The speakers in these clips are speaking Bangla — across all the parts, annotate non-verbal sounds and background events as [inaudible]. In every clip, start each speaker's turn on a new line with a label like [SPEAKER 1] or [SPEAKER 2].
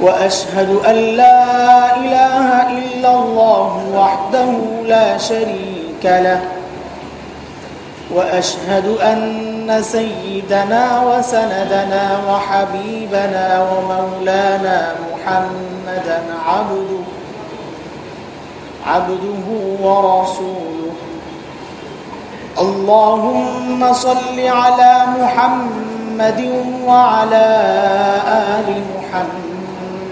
[SPEAKER 1] وأشهد أن لا إله إلا الله وحده لا شريك له. وأشهد أن سيدنا وسندنا وحبيبنا ومولانا محمدا عبده عبده ورسوله. اللهم صل على محمد وعلى آل محمد.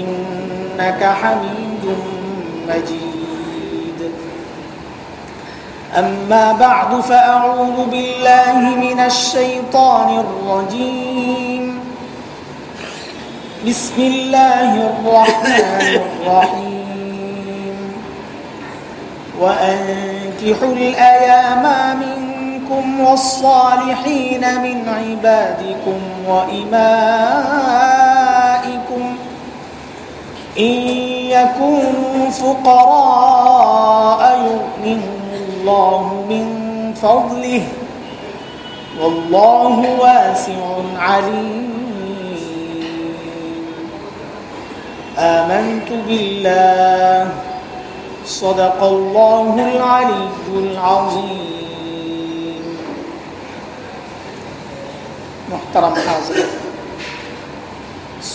[SPEAKER 1] إنك حميد مجيد. أما بعد فأعوذ بالله من الشيطان الرجيم. بسم الله الرحمن الرحيم. وأنكحوا الأيام منكم والصالحين من عبادكم وإمائكم إن يكونوا فقراء يغنهم الله من فضله والله واسع عليم آمنت بالله صدق الله العلي العظيم محترم حاضر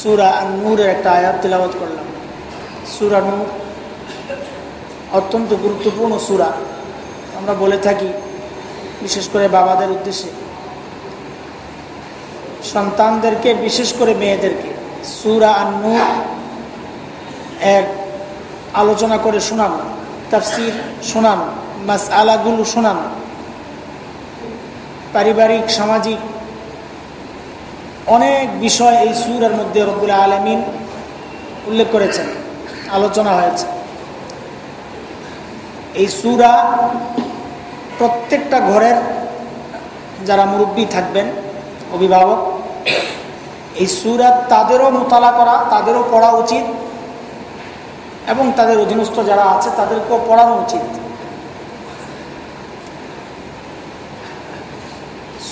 [SPEAKER 1] সুরা নূরের একটা আয়াত তেলাওয়াত করলাম সুরা নূর অত্যন্ত গুরুত্বপূর্ণ সুরা। আমরা বলে থাকি, বিশেষ করে বাবাদের উদ্দেশ্যে। সন্তানদেরকে, বিশেষ করে মেয়েদেরকে, সুরা আর নূর এক আলোচনা করে শোনানো, তাফসির শোনানো মাস আলাগুলো শোনানো। পারিবারিক, সামাজিক অনেক বিষয় এই সুরের মধ্যে রব্বুল আলমিন উল্লেখ করেছেন। আলোচনা হয়েছে। এই সুরা প্রত্যেকটা ঘরের যারা মুরব্বী থাকবেন, অভিভাবক, এই সুরা তাদেরও মোতালা করা, তাদেরও পড়া উচিত এবং তাদের অধীনস্থ যারা আছে, তাদেরকেও পড়ানো উচিত।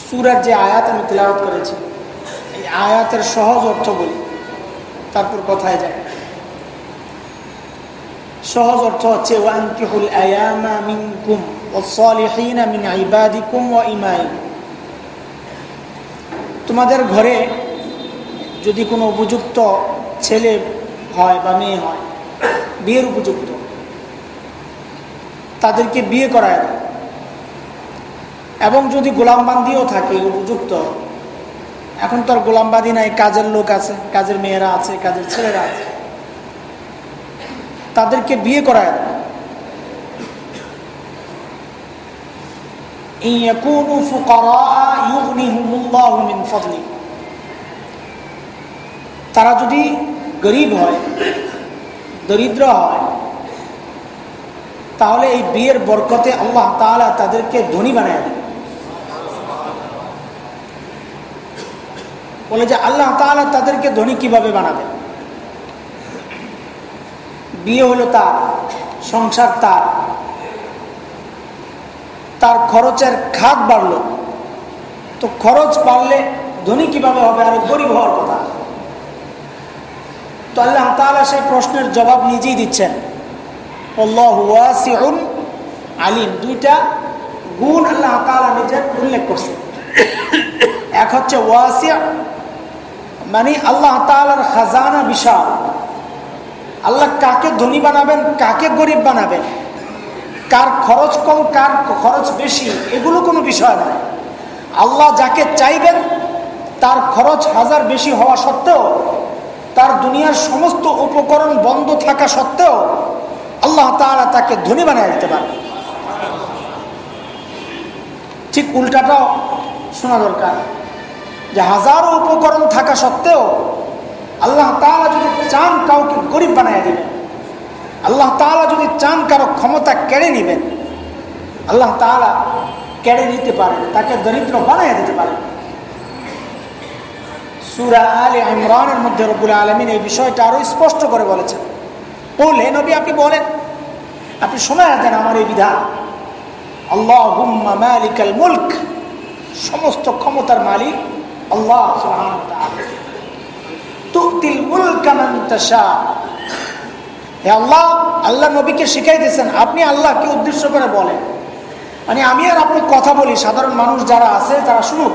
[SPEAKER 1] সুরার যে আয়াত আমি তিলাওয়াত করেছি, এই আয়াতের সহজ অর্থ বলি তারপর কথায় যায় সহজ অর্থ হচ্ছে, ওয়ানকিহুল আয়ামা মিনকুম ওয়াসসালিহিনা মিন ইবাদিকুম ওয়া ইমাইকুম তোমাদের ঘরে যদি কোনো উপযুক্ত ছেলে হয় বা মেয়ে হয়, বিয়ের উপযুক্ত, তাদেরকে বিয়ে করায় এবং যদি গোলামবান্দিও থাকে উপযুক্ত, এখন তো আর গোলামবাদী নাই, কাজের লোক আছে, কাজের মেয়েরা আছে, কাজের ছেলেরা আছে। তাদেরকে বিয়ে করায়। তারা যদি গরিব হয়, দরিদ্র হয়, তাহলে এই বিয়ের বরকতে আল্লাহ তাহলে তাদেরকে ধনী বানায় দেন। বলে যে আল্লাহ তাহলে তাদেরকে ধনী কীভাবে বানাবেন? বিয়ে হলো তার, সংসার তার। তার খরচের খাত বাড়লো। তো খরচ বাড়লে ধনী কীভাবে হবে? আর গরিব হওয়ার কথা। তো আল্লাহ তালা সেই প্রশ্নের জবাব নিজেই দিচ্ছেন। আলিম। দুইটা গুণ আল্লাহ তালা নিজের উল্লেখ করছে এক হচ্ছে ওয়াসিয়া মানে আল্লাহ তালার খাজানা বিশাল। আল্লাহ কাকে ধনী বানাবেন, কাকে গরিব বানাবেন? কার খরচ কম, কার খরচ বেশি? এগুলো কোনো বিষয় নয়। আল্লাহ যাকে চাইবেন, তার খরচ হাজার বেশি হওয়া সত্ত্বেও, তার দুনিয়ার সমস্ত উপকরণ বন্ধ থাকা সত্ত্বেও, আল্লাহ তালা তাকে ধনী বানিয়ে দিতে পারে ঠিক উল্টাটাও শোনা দরকার। যে হাজারো উপকরণ থাকা সত্ত্বেও আল্লাহ তালা যদি চান কাউকে গরিব বানিয়ে দিবেন, আল্লাহ তালা যদি চান কারও ক্ষমতা কেড়ে নেবেন, আল্লাহ তালা কেড়ে নিতে পারেন তাকে দরিদ্র বানিয়ে দিতে পারেন সুরা আলী ইমরানের মধ্যে রবুল আলমিন এই বিষয়টা আরও স্পষ্ট করে বলেছেন। বললে নবী আপনি বলেন, আপনি শোনা দেন আমার এই বিধান। আল্লাহ মালিকাল মুল্ক, সমস্ত ক্ষমতার মালিক আল্লাহ তুতিল মুলক হে আল্লাহ আল্লাহ নবীকে শিখাই দিয়েছেন, আপনি আল্লাহকে উদ্দেশ্য করে বলেন। মানে আমি আর আপনি কথা বলি, সাধারণ মানুষ যারা আছে, তারা শুনুক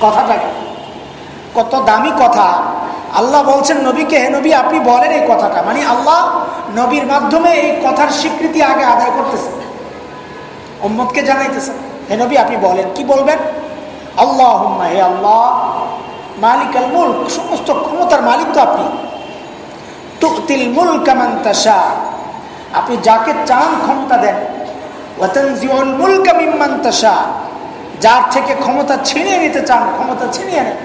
[SPEAKER 1] কথাটাকে। কত দামি কথা। আল্লাহ বলছেন, নবীকে, হে নবী, আপনি বলেন এই কথাটা। মানে আল্লাহ নবীর মাধ্যমে এই কথার স্বীকৃতি আগে আদায় করতেছেন। ওম্মদকে জানাইতেছেন, হে নবী, আপনি বলেন, কি বলবেন? আল্লাহ হে আল্লাহ মালিক আল মুল্ক, সমস্ত ক্ষমতার মালিক তো আপনি। তুতিল মুলক মান্তাসা আপনি যাকে চান ক্ষমতা দেন। ওয়াতানজিউল মুলক মিম্মান্তাশা যার থেকে ক্ষমতা ছিনিয়ে নিতে চান, ক্ষমতা ছিনিয়ে নেন।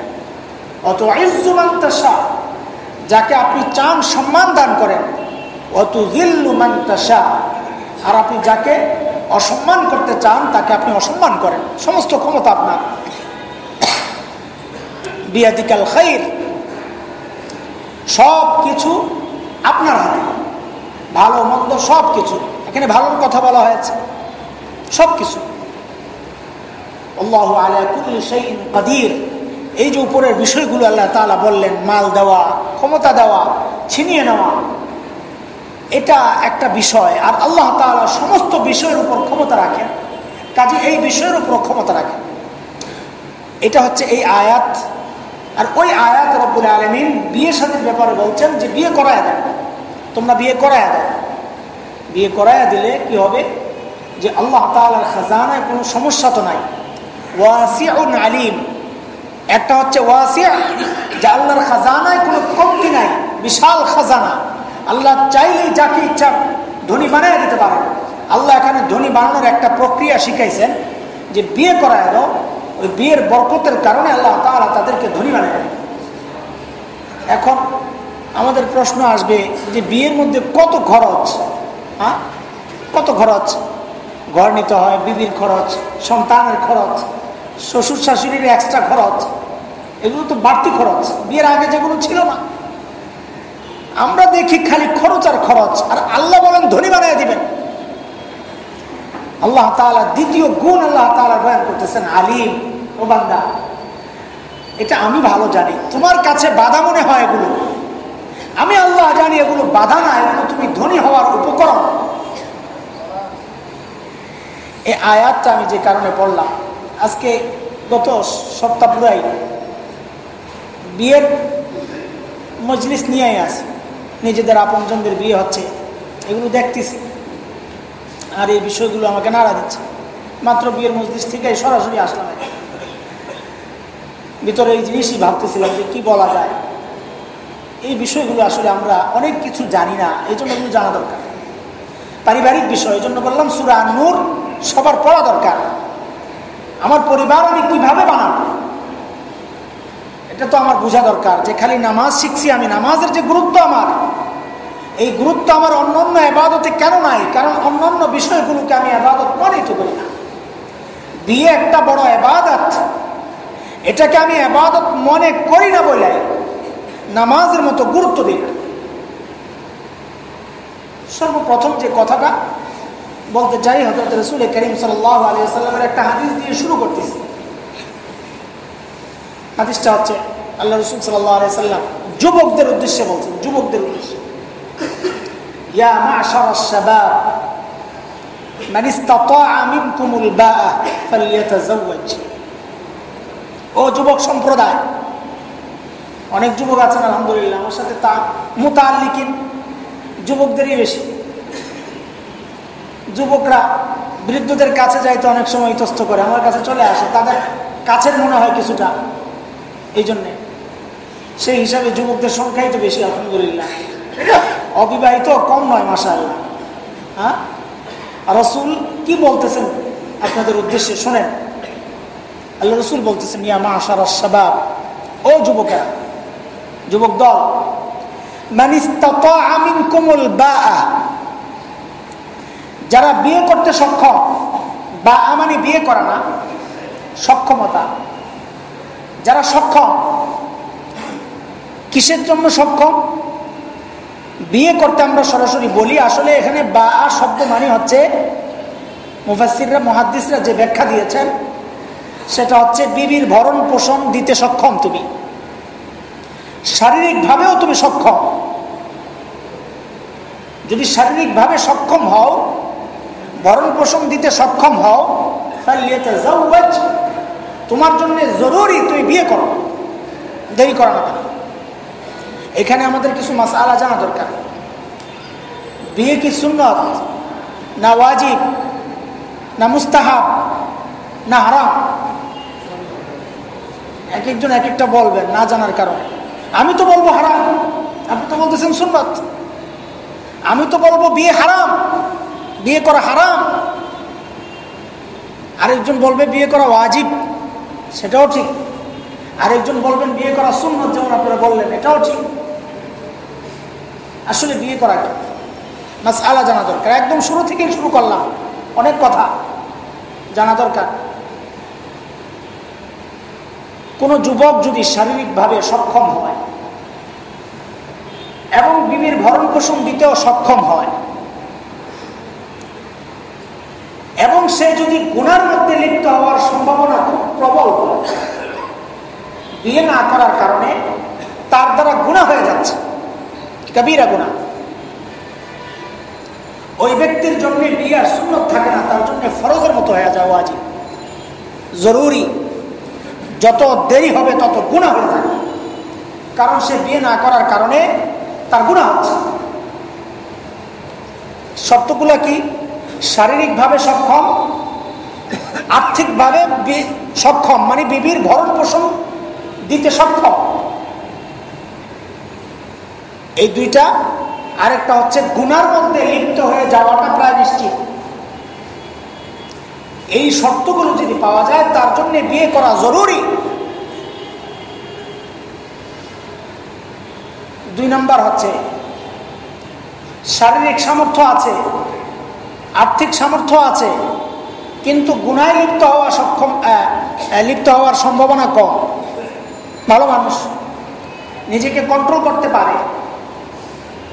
[SPEAKER 1] অত ইজ্জুমান্তাসা যাকে আপনি চান সম্মান দান করেন। অত মান্তাসা আর আপনি যাকে অসম্মান করতে চান, তাকে আপনি অসম্মান করেন। সমস্ত ক্ষমতা আপনার। বিয়াদিকাল খাইর। সব কিছু আপনার হাতে। ভালো, মন্দ সব কিছু এখানে ভালোর কথা বলা হয়েছে। সব কিছু এই যে উপরের বিষয়গুলো আল্লাহ তালা বললেন, মাল দেওয়া, ক্ষমতা দেওয়া, ছিনিয়ে নেওয়া, এটা একটা বিষয়। আর আল্লাহ তালা সমস্ত বিষয়ের উপর ক্ষমতা রাখেন। কাজে এই বিষয়ের উপর ক্ষমতা রাখেন। এটা হচ্ছে এই আয়াত আর ওই আয়াত রব্বুল আলমিন বিয়ে সাথীর ব্যাপারে বলছেন যে বিয়ে করায় দেন। তোমরা বিয়ে করায় দেন বিয়ে করায় দিলে কি হবে? যে আল্লাহ তালার খাজানায় কোনো সমস্যা তো নাই। ওয়াসিউন আলিম। একটা হচ্ছে ওয়াসিয়া যে আল্লাহর খাজানায় কোনো কমতি নাই, বিশাল খাজানা। আল্লাহ চাইলেই যাকে ইচ্ছা ধনী বানায় দিতে পারেন। আল্লাহ এখানে ধনী বানানোর একটা প্রক্রিয়া শিখাইছেন যে বিয়ে করায় দাও ওই বিয়ের বরকতের কারণে আল্লাহ তালা তাদেরকে ধনী বানিয়ে এখন আমাদের প্রশ্ন আসবে যে বিয়ের মধ্যে কত খরচ হ্যাঁ? কত খরচ? ঘর নিতে হয়, বিবির খরচ, সন্তানের খরচ, শ্বশুর শাশুড়ির এক্সট্রা খরচ, এগুলো তো বাড়তি খরচ। বিয়ের আগে যেগুলো ছিল না। আমরা দেখি খালি খরচ আর খরচ, আর আল্লাহ বলেন ধনী বানিয়ে দিবেন। আল্লাহ তালা দ্বিতীয় গুণ আল্লাহ তালা বয়ান করতেছেন, আলিম। ও বান্দা, এটা আমি ভালো জানি। তোমার কাছে বাধা মনে হয় এগুলো? আমি আল্লাহ জানি এগুলো বাধা না, এগুলো তুমি ধনী হওয়ার উপকরণ। এই আয়াতটা আমি যে কারণে পড়লাম, আজকে গত সপ্তাহ পুরাই বিয়ের মজলিস নিয়ে আছে। নিজেদের আপনজনদের বিয়ে হচ্ছে, এগুলো দেখতেছি। আর এই বিষয়গুলো আমাকে নাড়া দিচ্ছে। মাত্র বিয়ের মজলিস থেকে সরাসরি আসলাম। ভিতরে এই জিনিসই ভাবতেছিলাম যে কি বলা যায়। এই বিষয়গুলো আসলে আমরা অনেক কিছু জানি না, এই জন্য এগুলো জানা দরকার। পারিবারিক বিষয়, এই জন্য বললাম সুরা নূর সবার পড়া দরকার। আমার পরিবার আমি কীভাবে বানাবো? এটা তো আমার বোঝা দরকার যে খালি নামাজ শিখছি আমি, নামাজের যে গুরুত্ব আমার। এই গুরুত্ব আমার অন্য অন্য আবাদতে কেন নাই? কারণ অন্যান্য বিষয়গুলোকে আমি আবাদত মনেই করি না। বিয়ে একটা বড় আবাদত এটাকে আমি আবাদত মনে করি না বলে নামাজের মতো গুরুত্ব দিই না। সর্বপ্রথম যে কথাটা বলতে চাই হজরত রসুল করিম সাল্লাহ সাল্লামের একটা হাদিস দিয়ে শুরু করতেছি। হাদিসটা হচ্ছে, আল্লাহ রসুল সাল্লাহ আলিয়া সাল্লাম যুবকদের উদ্দেশ্যে বলছেন, যুবকদের উদ্দেশ্যে। ও যুবক সম্প্রদায়, অনেক যুবক আছেন, আলহামদুলিল্লাহ, আমার সাথে তার মোতাল্লিকিন যুবকদেরই বেশি। যুবকরা বৃদ্ধদের কাছে যাইতে অনেক সময় ইতস্ত করে, আমার কাছে চলে আসে, তাদের কাছের মনে হয় কিছুটা এই জন্যে সেই হিসাবে যুবকদের সংখ্যাই তো বেশি, আলহামদুলিল্লাহ। অবিবাহিত কম নয় মাসা হ্যাঁ? রসুল কি বলতেছেন আপনাদের উদ্দেশ্যে? শোনেন। আল্লাহ রসুল বলতেছেন, ইয়া মা আশার সাবাব ও যুবকেরা, যুবক দল আমিন যারা বিয়ে করতে সক্ষম বা মানে বিয়ে করা না, সক্ষমতা। যারা সক্ষম, কিসের জন্য সক্ষম? বিয়ে করতে আমরা সরাসরি বলি, আসলে এখানে বা আর শব্দ মানে হচ্ছে মুফাসিররা মহাদ্দিসরা যে ব্যাখ্যা দিয়েছেন, সেটা হচ্ছে বিবির ভরণ পোষণ দিতে সক্ষম তুমি। শারীরিকভাবেও তুমি সক্ষম। যদি শারীরিকভাবে সক্ষম হও, ভরণ পোষণ দিতে সক্ষম হও তোমার জন্য জরুরি তুমি বিয়ে করো। দেরি করো না এখানে আমাদের কিছু মাসালা জানা দরকার। বিয়ে কি সুন্নত? না ওয়াজিব? না মুস্তাহাব? না হারাম? এক একজন এক একটা বলবেন না জানার কারণে। আমি তো বলব হারাম। আপনি তো বলতেছেন সুন্নত। আমি তো বলব বিয়ে হারাম। বিয়ে করা হারাম। আরেকজন বলবে বিয়ে করা ওয়াজিব, সেটাও ঠিক। আরেকজন বলবেন বিয়ে করা সুন্নত, যেমন আপনারা বললেন, এটাও ঠিক। আসলে বিয়ে করা কি? মাস আলা জানা দরকার। একদম শুরু থেকেই শুরু করলাম। অনেক কথা জানা দরকার। কোনো যুবক যদি শারীরিকভাবে সক্ষম হয় এবং বিবির ভরণ পোষণ দিতেও সক্ষম হয় এবং সে যদি গুণার মধ্যে লিপ্ত হওয়ার সম্ভাবনা খুব প্রবল বিয়ে না করার কারণে তার দ্বারা গুণা হয়ে যাচ্ছে। কবিরা গুণা ওই ব্যক্তির জন্য বিয়ে আর সুন্নত থাকে না, তার জন্য ফরজের মতো হয়ে যাওয়া আজি জরুরি। যত দেরি হবে, তত গুণা হয়ে যাবে। কারণ সে বিয়ে না করার কারণে তার গুণা হচ্ছে। শর্তগুলো কি? শারীরিকভাবে সক্ষম, আর্থিকভাবে সক্ষম মানে বিবির ভরণ পোষণ দিতে সক্ষম। এই দুইটা, আরেকটা হচ্ছে গুনার মধ্যে লিপ্ত হয়ে যাওয়াটা প্রায় নিশ্চিত। এই শর্তগুলো যদি পাওয়া যায়, তার জন্য বিয়ে করা জরুরি। দুই নম্বর হচ্ছে, শারীরিক সামর্থ্য আছে, আর্থিক সামর্থ্য আছে, কিন্তু গুনায় লিপ্ত হওয়া সক্ষম লিপ্ত হওয়ার সম্ভাবনা কম। ভালো মানুষ নিজেকে কন্ট্রোল করতে পারে।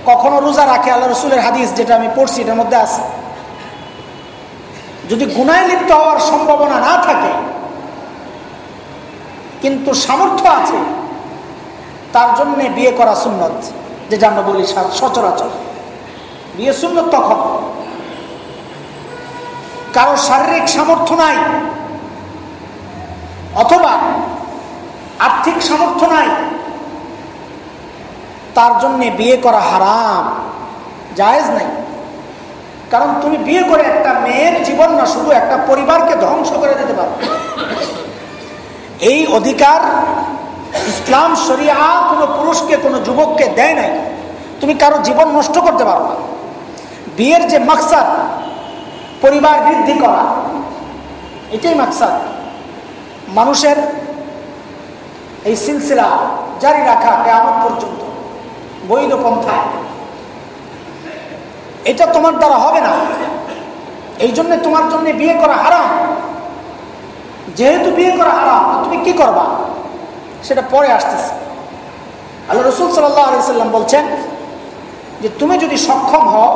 [SPEAKER 1] কখনো রোজা রাখে আল্লাহ রসুলের হাদিস যেটা আমি পড়ছি, এটার মধ্যে আছে। যদি গুনায় লিপ্ত হওয়ার সম্ভাবনা না থাকে, কিন্তু সামর্থ্য আছে, তার জন্যে বিয়ে করা সুন্নত, যেটা আমরা বলি সচরাচর। বিয়ে সুন্নত তখন। কারও শারীরিক সামর্থ্য নাই, অথবা আর্থিক সামর্থ্য নাই তার জন্যে বিয়ে করা হারাম। জায়েজ নাই। কারণ তুমি বিয়ে করে একটা মেয়ের জীবন না, শুধু একটা পরিবারকে ধ্বংস করে দিতে পারো। এই অধিকার ইসলাম, শরিয়া, কোনো পুরুষকে, কোনো যুবককে দেয় নাই। তুমি কারও জীবন নষ্ট করতে পারো না। বিয়ের যে মাকসাদ, পরিবার বৃদ্ধি করা, এটাই মাকসাদ। মানুষের এই সিলসিলা জারি রাখা কেমন পর্যন্ত। বৈধ পন্থায় এটা তোমার দ্বারা হবে না। এই জন্য তোমার জন্য বিয়ে করা হারাম। যেহেতু বিয়ে করা হারাম তুমি কি করবা? সেটা পরে আসতেছে। আল্লাহ রসুল সাল্লাহ সাল্লাম বলছেন যে, তুমি যদি সক্ষম হও,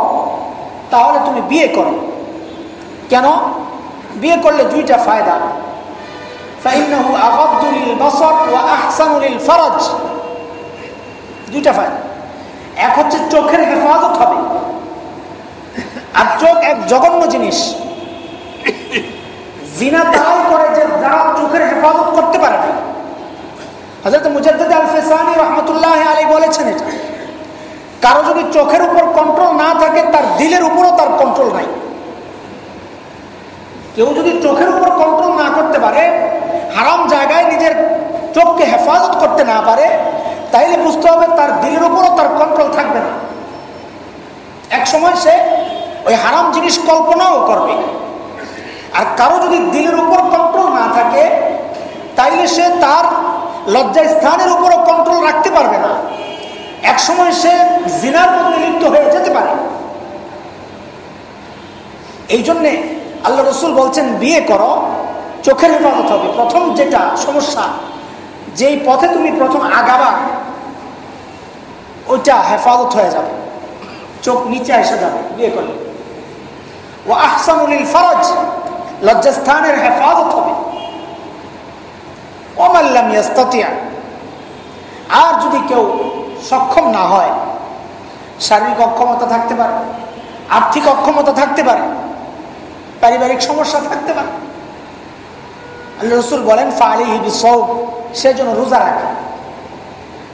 [SPEAKER 1] তাহলে তুমি বিয়ে করো। কেন? বিয়ে করলে দুইটা ফায়দা। দুইটা ফায়দা। এক হচ্ছে চোখের হেফাজত হবে। আর চোখ এক জঘন্য জিনিস। জিনা তারাই করে যে যারা চোখের হেফাজত করতে পারে না। হজরত মুজাদ্দ আল ফেসানি রহমতুল্লাহ আলী বলেছেন এটা। কারও যদি চোখের উপর কন্ট্রোল না থাকে, তার দিলের উপরও তার কন্ট্রোল নাই। কেউ যদি চোখের উপর কন্ট্রোল না করতে পারে, হারাম জায়গায় নিজের চোখকে হেফাজত করতে না পারে তাইলে বুঝতে হবে তার দিলের উপরও তার কন্ট্রোল থাকবে না। এক সময় সে ওই হারাম জিনিস কল্পনাও করবে। আর কারও যদি দিলের উপর কন্ট্রোল না থাকে, তাইলে সে তার লজ্জা স্থানের উপরও কন্ট্রোল রাখতে পারবে না। এক সময় সে জিনার মধ্যে লিপ্ত হয়ে যেতে পারে। এই জন্যে আল্লাহ রসুল বলছেন, বিয়ে করো, চোখের হেফাজত হবে। প্রথম যেটা সমস্যা যেই পথে তুমি প্রথম আগাবা, ওইটা হেফাজত হয়ে যাবে। চোখ নিচে এসে যাবে, বিয়ে করলে ও আহসানুল ফরজ, লজ্জাস্থানের হেফাজত হবে। অমাল্লাম ইয়াস্তাতিয়া আর যদি কেউ সক্ষম না হয়, শারীরিক অক্ষমতা থাকতে পারে, আর্থিক অক্ষমতা থাকতে পারে, পারিবারিক সমস্যা থাকতে পারে আল্লাহ রসুল বলেন ফালি হিবি সৌ সে জন্য রোজা রাখে।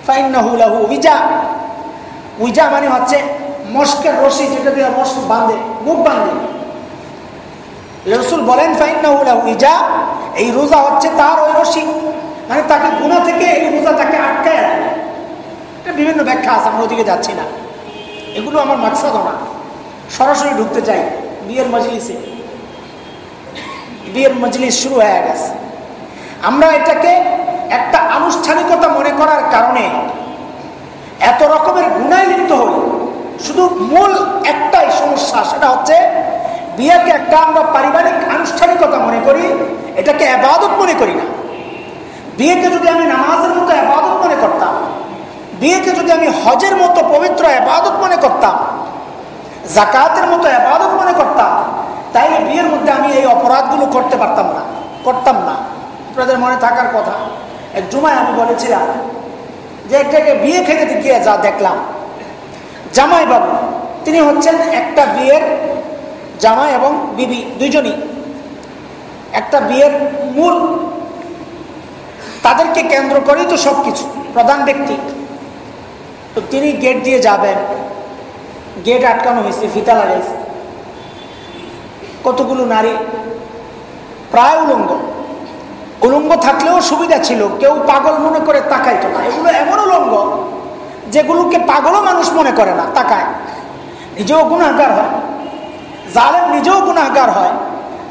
[SPEAKER 1] ফাইনাহুলাহু উইজা। উইজা মানে হচ্ছে মস্কের রশি যেটা দিয়ে মস্ক বাঁধে, মুখ বাঁধে। রসুল বলেন ফাইনাহুলাহু উইজা এই রোজা হচ্ছে তার ওই রশি। মানে তাকে গুণা থেকে এই রোজা তাকে আটকায় এটা বিভিন্ন ব্যাখ্যা আছে, আমরা ওদিকে যাচ্ছি না। এগুলো আমার মাকসাদ না। সরাসরি ঢুকতে চাই, বিয়ের মজলিসে। বিয়ের মজলিস শুরু হয়ে গেছে। আমরা এটাকে একটা আনুষ্ঠানিকতা মনে করার কারণে এত রকমের গুণায় লিপ্ত হই। শুধু মূল একটাই সমস্যা, সেটা হচ্ছে বিয়েকে একটা আমরা পারিবারিক আনুষ্ঠানিকতা মনে করি, এটাকে আবাদত মনে করি না। বিয়েকে যদি আমি নামাজের মতো আবাদত মনে করতাম, বিয়েকে যদি আমি হজের মতো পবিত্র আবাদত মনে করতাম জাকাতের মতো আবাদত মনে করতাম তাইলে বিয়ের মধ্যে আমি এই অপরাধগুলো করতে পারতাম না, করতাম না। আপনাদের মনে থাকার কথা। এক জুমায় আমি বলেছিলাম যে একটাকে বিয়ে খেতে গিয়ে যা দেখলাম জামাই বাবু তিনি হচ্ছেন একটা বিয়ের জামাই এবং বিবি, দুইজনই। একটা বিয়ের মূল। তাদেরকে কেন্দ্র করেই তো সব কিছু প্রধান ব্যক্তি। তো তিনি গেট দিয়ে যাবেন। গেট আটকানো হয়েছে ফিতা লাগাইছে কতগুলো নারী? প্রায় উলঙ্গ। উলঙ্গ থাকলেও সুবিধা ছিল, কেউ পাগল মনে করে তাকাইতো না। এগুলো এমন উলঙ্গ যেগুলোকে পাগলও মানুষ মনে করে না, তাকায়। নিজেও গুণাগার হয়। জালেম নিজেও গুণাগার হয়।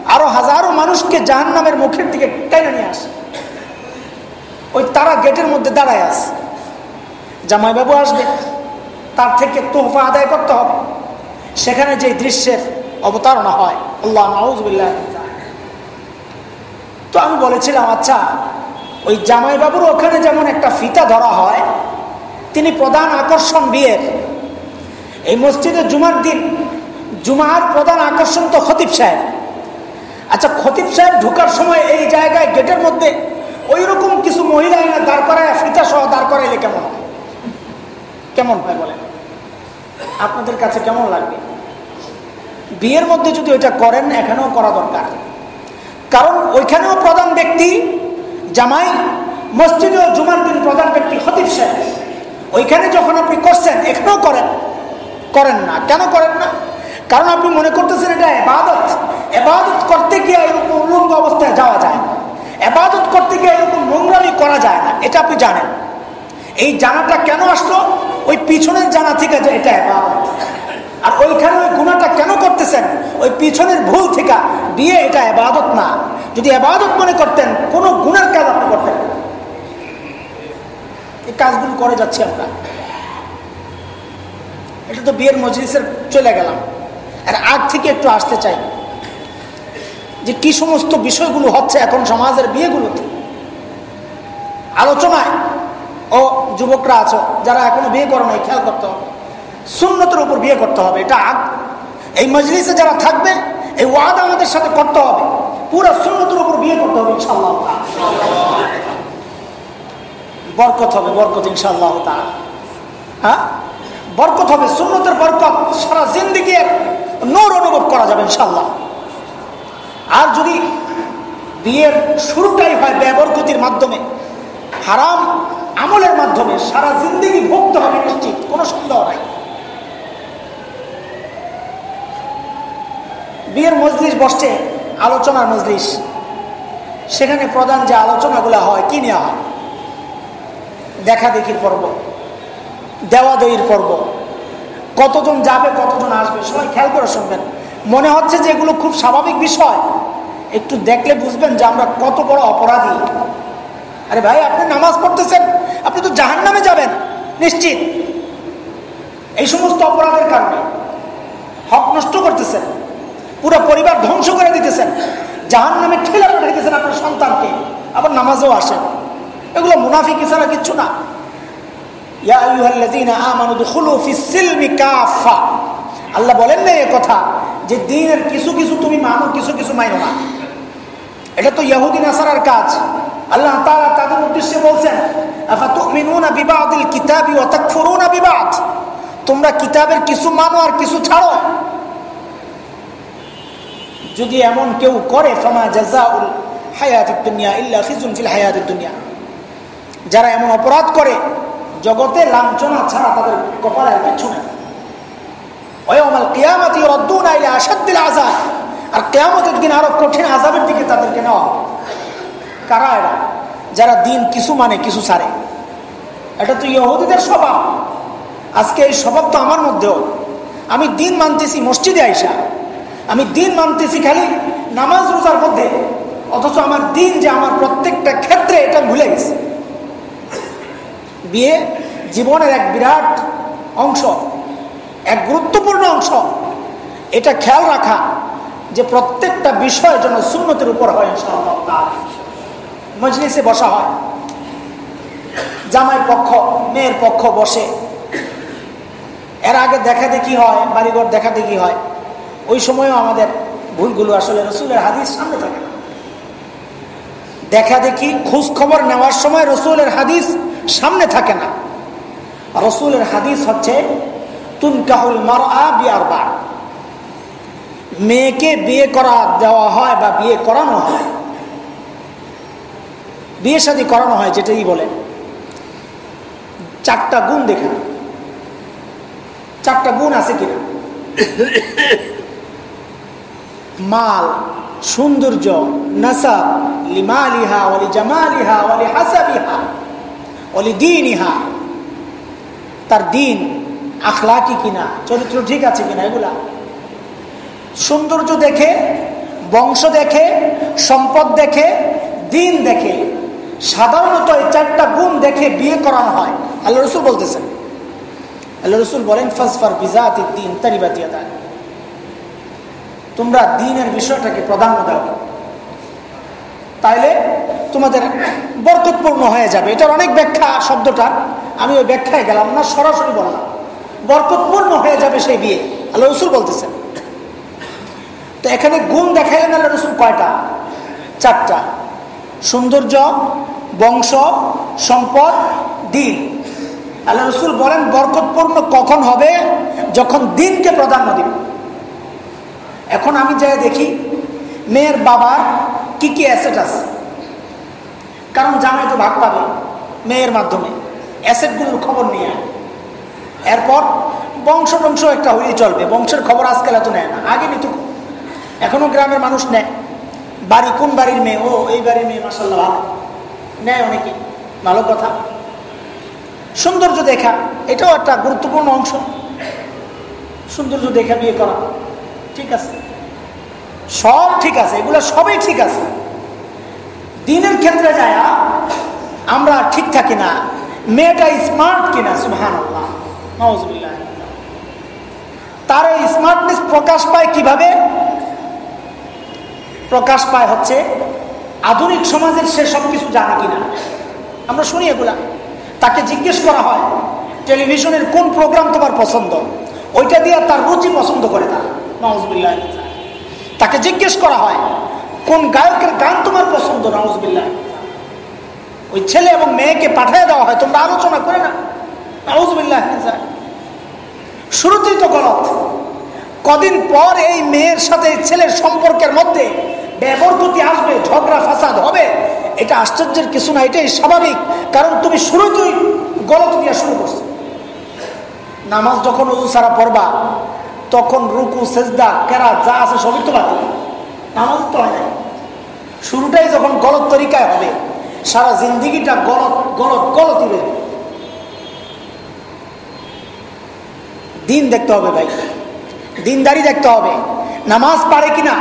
[SPEAKER 1] আরও হাজারো মানুষকে জাহান নামের মুখের দিকে টেনে নিয়ে আসে। ওই তারা গেটের মধ্যে দাঁড়ায় আছে। জামাইবাবু আসবে। তার থেকে তোহফা আদায় করতে হবে। সেখানে যে দৃশ্যের অবতারণা হয়। আল্লাহ, নাউজবিল্লাহ। তো আমি বলেছিলাম আচ্ছা ওই জামাইবাবুর ওখানে যেমন একটা ফিতা ধরা হয়, তিনি প্রধান আকর্ষণ বিয়ের। এই মসজিদে জুমার দিন, জুমার প্রধান আকর্ষণ তো খতিব সাহেব। আচ্ছা খতিব সাহেব ঢুকার সময় এই জায়গায়, গেটের মধ্যে ওই রকম কিছু মহিলা এনে দাঁড় করায়, ফিতা সহ দাঁড় করাইলে কেমন? কেমন হয় বলেন? আপনাদের কাছে কেমন লাগবে? বিয়ের মধ্যে যদি ওইটা করেন, এখানেও করা দরকার। কারণ ওইখানেও প্রধান ব্যক্তি জামাই, মসজিদেও জুমার দিন প্রধান ব্যক্তি খতিব সাহেব ওইখানে যখন আপনি করছেন, এখানেও করেন। করেন না। কেন করেন না? কারণ আপনি মনে করতেছেন এটা এবাদত। এবাদত করতে গিয়ে এরকম উলঙ্গ অবস্থায় যাওয়া যায় না। এবাদত করতে গিয়ে এরকম নোংরামি করা যায় না। এটা আপনি জানেন। এই জানাটা কেন আসলো? ওই পিছনের জানা থেকে যে এটা এবাদত। আর ওইখানে ওই গুণাটা কেন করতেছেন? ওই পিছনের ভুল থেকে বিয়ে এটা এবাদত না। যদি এবাদত মনে করতেন, কোন গুণের কাজ আপনি করতেন এই কাজগুলো করে যাচ্ছি আমরা। এটা তো বিয়ের মজলিসের চলে গেলাম। আর আগ থেকে একটু আসতে চাই। যে কি সমস্ত বিষয়গুলো হচ্ছে এখন সমাজের বিয়েগুলোতে? আলোচনায় ও যুবকরা আছো, যারা এখনও বিয়ে করো নাই, খেয়াল করতে হবে। সুন্নতের উপর বিয়ে করতে হবে, এটা আগ। এই মজলিসে যারা থাকবে, এই ওয়াদ আমাদের সাথে করতে হবে। পুরো সুন্নতের উপর বিয়ে করতে হবে ইনশাল্লাহ বরকত হবে, বরকত ইনশাল্লাহ হ্যাঁ? বরকত হবে, সুন্নতের বরকত সারা জিন্দিগির নোর অনুভব করা যাবে ইনশাল্লাহ আর যদি বিয়ের শুরুটাই হয় ব্যবরকতির মাধ্যমে, হারাম আমলের মাধ্যমে, সারা জিন্দগি ভুগতে হবে নিশ্চিত, কোনো সন্দেহ নাই। বিয়ের মজলিস বসছে, আলোচনার মজলিস। সেখানে প্রধান যে আলোচনাগুলো হয়, কি নেওয়া হয়? দেখা দেখির পর্ব, দেওয়া দইয়ের পর্ব। কতজন যাবে, কতজন আসবে, সবাই খেয়াল করে শুনবেন। মনে হচ্ছে যে এগুলো খুব স্বাভাবিক বিষয়। একটু দেখলে বুঝবেন যে আমরা কত বড় অপরাধী। আরে ভাই, আপনি নামাজ পড়তেছেন, আপনি তো জাহান নামে যাবেন, নিশ্চিত। এই সমস্ত অপরাধের কারণে হক নষ্ট করতেছেন। পুরো পরিবার ধ্বংস করে দিতেছেন। জাহান নামে ঠেলে পাঠাইতেছেন আপনার সন্তানকে। আবার নামাজও আসেন এগুলো মুনাফিক ছাড়া কিচ্ছু না। আল্লাহ বলেন না কথা যে দিনের কিছু কিছু তুমি মানো, কিছু কিছু মাইনো না। এটা তো ইয়াহুদিন আসার কাজ। আল্লাহ তারা তাদের উদ্দেশ্যে বলছেন তোমরা কিতাবের কিছু মানো আর কিছু ছাড়ো। যদি এমন কেউ করে দুনিয়া দুনিয়া। যারা এমন অপরাধ করে, জগতে লাঞ্ছনা ছাড়া তাদের কপালে কিছু নেই। ওয়ামাল কিয়ামতি রদ্দুনা ইলা আশাদ্দিল আযাব। আর কিয়ামতের দিন আরও কঠিন আযাবের দিকে তাদেরকে নেওয়া কারা এরা? যারা দিন কিছু মানে কিছু সারে এটা তো ইহুদিদের স্বভাব। আজকে এই স্বভাব তো আমার মধ্যেও। আমি দিন মানতেছি মসজিদে আইসা। আমি দিন মানতেছি খালি নামাজ রোজার মধ্যে, অথচ আমার দিন যে আমার প্রত্যেকটা ক্ষেত্রে এটা ভুলে গেছে। বিয়ে জীবনের এক বিরাট অংশ, এক গুরুত্বপূর্ণ অংশ। এটা খেয়াল রাখা যে প্রত্যেকটা বিষয় যেন সুন্নতির উপর হয় মজলিসে বসা হয়। জামাই পক্ষ, মেয়ের পক্ষ বসে। এর আগে দেখা দেখি হয়, বাড়িঘর দেখা দেখি হয়। ওই সময়ও আমাদের ভুলগুলো আসলে রসুলের হাদিস সামনে থাকে দেখা দেখি খোঁজ খবর নেওয়ার সময় রসুলের হাদিস সামনে থাকে না। রসুলের হাদিস হচ্ছে, তুনকাহুল মার বিয়ার বার মেয়েকে বিয়ে করা দেওয়া হয় বা বিয়ে করানো হয়। বিয়ে শাদী করানো হয় যেটাই বলে। চারটা গুণ দেখা চারটা গুণ আছে কিনা? মাল, সৌন্দর্য, নাসাব, লিমালিহা ওলি জামালিহা ওলি হাসাবিহা ওলি দিন ইহা তার দিন আখলাকি কিনা, চরিত্র ঠিক আছে কিনা এগুলা? সৌন্দর্য দেখে, বংশ দেখে, সম্পদ দেখে, দিন দেখে, সাধারণত এই চারটা গুণ দেখে বিয়ে করানো হয়। আল্লাহ রসুল বলতেছেন। আল্লাহ রসুল বলেন, ফসফার বিজাতি দিন তারিবাতিয়া দেয় তোমরা দিনের বিষয়টাকে প্রাধান্য দাও। তাইলে তোমাদের বরকতপূর্ণ হয়ে যাবে। এটার অনেক ব্যাখ্যা শব্দটা, আমি ওই ব্যাখ্যায় গেলাম না, সরাসরি বললাম। বরকতপূর্ণ হয়ে যাবে সেই বিয়ে। আল্লাহ রসুল বলতেছেন। তো এখানে গুণ দেখাইলেন আল্লাহ রসুল কয়টা? চারটা। সৌন্দর্য, বংশ, সম্পদ, দিন। আল্লাহ রসুল বলেন, বরকতপূর্ণ কখন হবে? যখন দিনকে প্রাধান্য দিবে। এখন আমি যাই দেখি মেয়ের বাবার কি কি অ্যাসেট আছে। কারণ জামাই তো ভাগ পাবে মেয়ের মাধ্যমে। অ্যাসেটগুলোর খবর নিয়ে এরপর বংশ বংশ একটা হয়ে চলবে। বংশের খবর আজকাল এত নেয় না। আগে নিত এখনও গ্রামের মানুষ নেয়। বাড়ি, কোন বাড়ির মেয়ে? ও, এই বাড়ির মেয়ে মাসাল্লাহ ভালো। নেয় অনেকে। ভালো কথা। সৌন্দর্য দেখা, এটাও একটা গুরুত্বপূর্ণ অংশ। সৌন্দর্য দেখা, বিয়ে করা। ঠিক আছে? সব ঠিক আছে, এগুলো সবই ঠিক আছে। দিনের ক্ষেত্রে যায় আমরা ঠিক থাকি না। মেয়েটা স্মার্ট কিনা সুহান তার এই স্মার্টনেস প্রকাশ পায় কীভাবে? প্রকাশ পায় হচ্ছে, আধুনিক সমাজের সে সব কিছু জানে কিনা। আমরা শুনি এগুলা। তাকে জিজ্ঞেস করা হয়, টেলিভিশনের কোন প্রোগ্রাম তোমার পছন্দ? ওইটা দিয়ে তার রুচি পছন্দ করে তারা। নওয়াজবিল্লাহ তাকে জিজ্ঞেস করা হয়, কোন গায়কের গান তোমার পছন্দ? নওয়াজবিল্লাহ ওই ছেলে এবং মেয়েকে পাঠিয়ে দেওয়া হয়, তোমরা আলোচনা করে না নওয়াজবিল্লাহ শুরুতেই তো গলত। কদিন পর এই মেয়ের সাথে ছেলের সম্পর্কের মধ্যে ব্যবর্গতি আসবে, ঝগড়া, ফাসাদ হবে। এটা আশ্চর্যের কিছু না, এটাই স্বাভাবিক। কারণ তুমি শুরুতেই গলত দিয়া শুরু করছ। নামাজ যখন উজু সারা পড়বা তখন রুকু, সেজদা কেরা যা আছে সবই তো বাকি নামাজ তো হয় নাই। শুরুটাই যখন গলত তরিকায় হবে, সারা জিন্দিগিটা গলত গলত, গলতই রয়েছে দিন দেখতে হবে ভাই। দিনদারি দেখতে হবে। নামাজ পারে কিনা,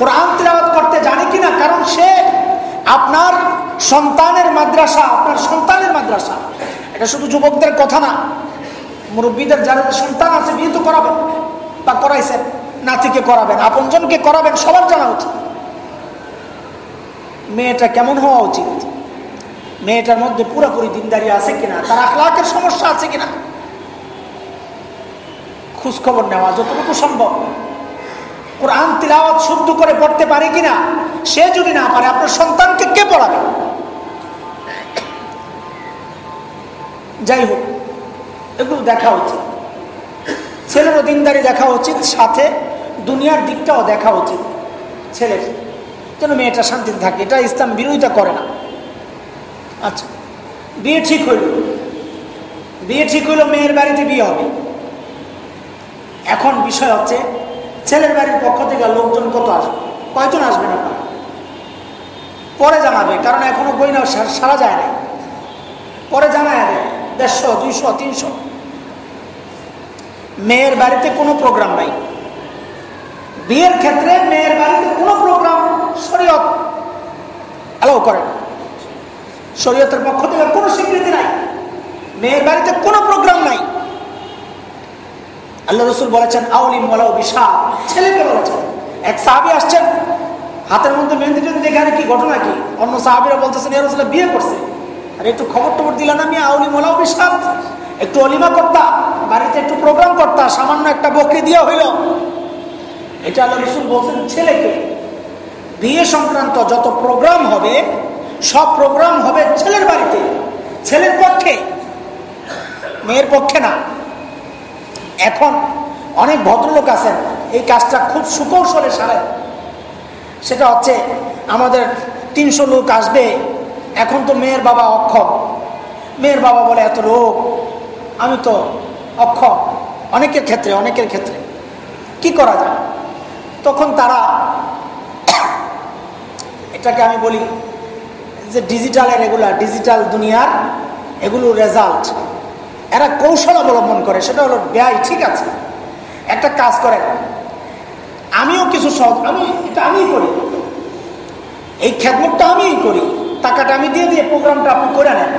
[SPEAKER 1] কোরআন তিলাওয়াত করতে জানে কিনা, কারণ সে আপনার সন্তানের মাদ্রাসা, আপনার সন্তানের মাদ্রাসা। এটা শুধু যুবকদের কথা না, মুরব্বীদের যারা সন্তান আছে বিয়ে তো করাবেন। বা করাইছেন, নাতিকে করাবেন, আপনজনকে করাবেন, সবার জানা উচিত। মেয়েটা কেমন হওয়া উচিত? মেয়েটার মধ্যে পুরোপুরি দিনদারি আছে কিনা? তার আখলাকের সমস্যা আছে কিনা? খোঁজখবর নেওয়া যতটুকু সম্ভব। কোরআন তিলাওয়াত শুদ্ধ করে পড়তে পারে কিনা? সে যদি না পারে, আপনার সন্তানকে কে পড়াবে? যাই হোক, এগুলো দেখা উচিত। ছেলেরও দিনদারি দেখা উচিত, সাথে দুনিয়ার দিকটাও দেখা উচিত ছেলের। যেন মেয়েটা শান্তিতে থাকে, এটা ইসলাম বিরোধিতা করে না। আচ্ছা বিয়ে ঠিক হইল। বিয়ে ঠিক হইল, মেয়ের বাড়িতে বিয়ে হবে। এখন বিষয় হচ্ছে, ছেলের বাড়ির পক্ষ থেকে লোকজন কত আসবে কয়জন আসবেন আপনার? পরে জানাবে, কারণ এখনও গইনা সারা যায় না পরে জানায় দেয় দেড়শো, দুইশো, তিনশো। মেয়ের বাড়িতে কোনো প্রোগ্রাম নাই। বিয়ের ক্ষেত্রে মেয়ের বাড়িতে কোনো প্রোগ্রাম শরীয়ত অ্যালাউ করে শরীয়তের পক্ষ থেকে কোনো স্বীকৃতি নাই। মেয়ের বাড়িতে কোনো প্রোগ্রাম নাই। আল্লাহ রসুল বলেছেন, আউলিম বলা বিশাল। ছেলেকে বলেছেন। এক সাহাবি আসছেন, হাতের মধ্যে মেহেন্দি টেন্দি দেখে, আরে, কি ঘটনা কি? অন্য সাহাবিরা বলতেছেন এর বিয়ে করছে। আর, একটু খবর টবর দিলাম আমি আউলি মোলাও বিশাল। একটু অলিমা করতা, বাড়িতে একটু প্রোগ্রাম করতা, সামান্য একটা বকরি দিয়া হইল। এটা আল্লাহ রসুল বলছেন, ছেলেকে বিয়ে সংক্রান্ত যত প্রোগ্রাম হবে, সব প্রোগ্রাম হবে ছেলের বাড়িতে, ছেলের পক্ষে, মেয়ের পক্ষে না। এখন অনেক ভদ্রলোক আছেন, এই কাজটা খুব সুকৌশলে সারেন। সেটা হচ্ছে, আমাদের তিনশো লোক আসবে, এখন তো মেয়ের বাবা অক্ষম। মেয়ের বাবা বলে, এত লোক আমি তো অক্ষম অনেকের ক্ষেত্রে অনেকের ক্ষেত্রে। কি করা যায়? তখন তারা এটাকে আমি বলি যে ডিজিটালের এগুলা ডিজিটাল দুনিয়ার এগুলো রেজাল্ট এরা কৌশল অবলম্বন করে, সেটা হলো ব্যয়, ঠিক আছে? একটা কাজ করে আমিও কিছু সহজ, আমি, এটা আমিই করি। এই খ্যাতমতটা আমিই করি, টাকাটা আমি দিয়ে দিয়ে প্রোগ্রামটা আপনি করে নেন।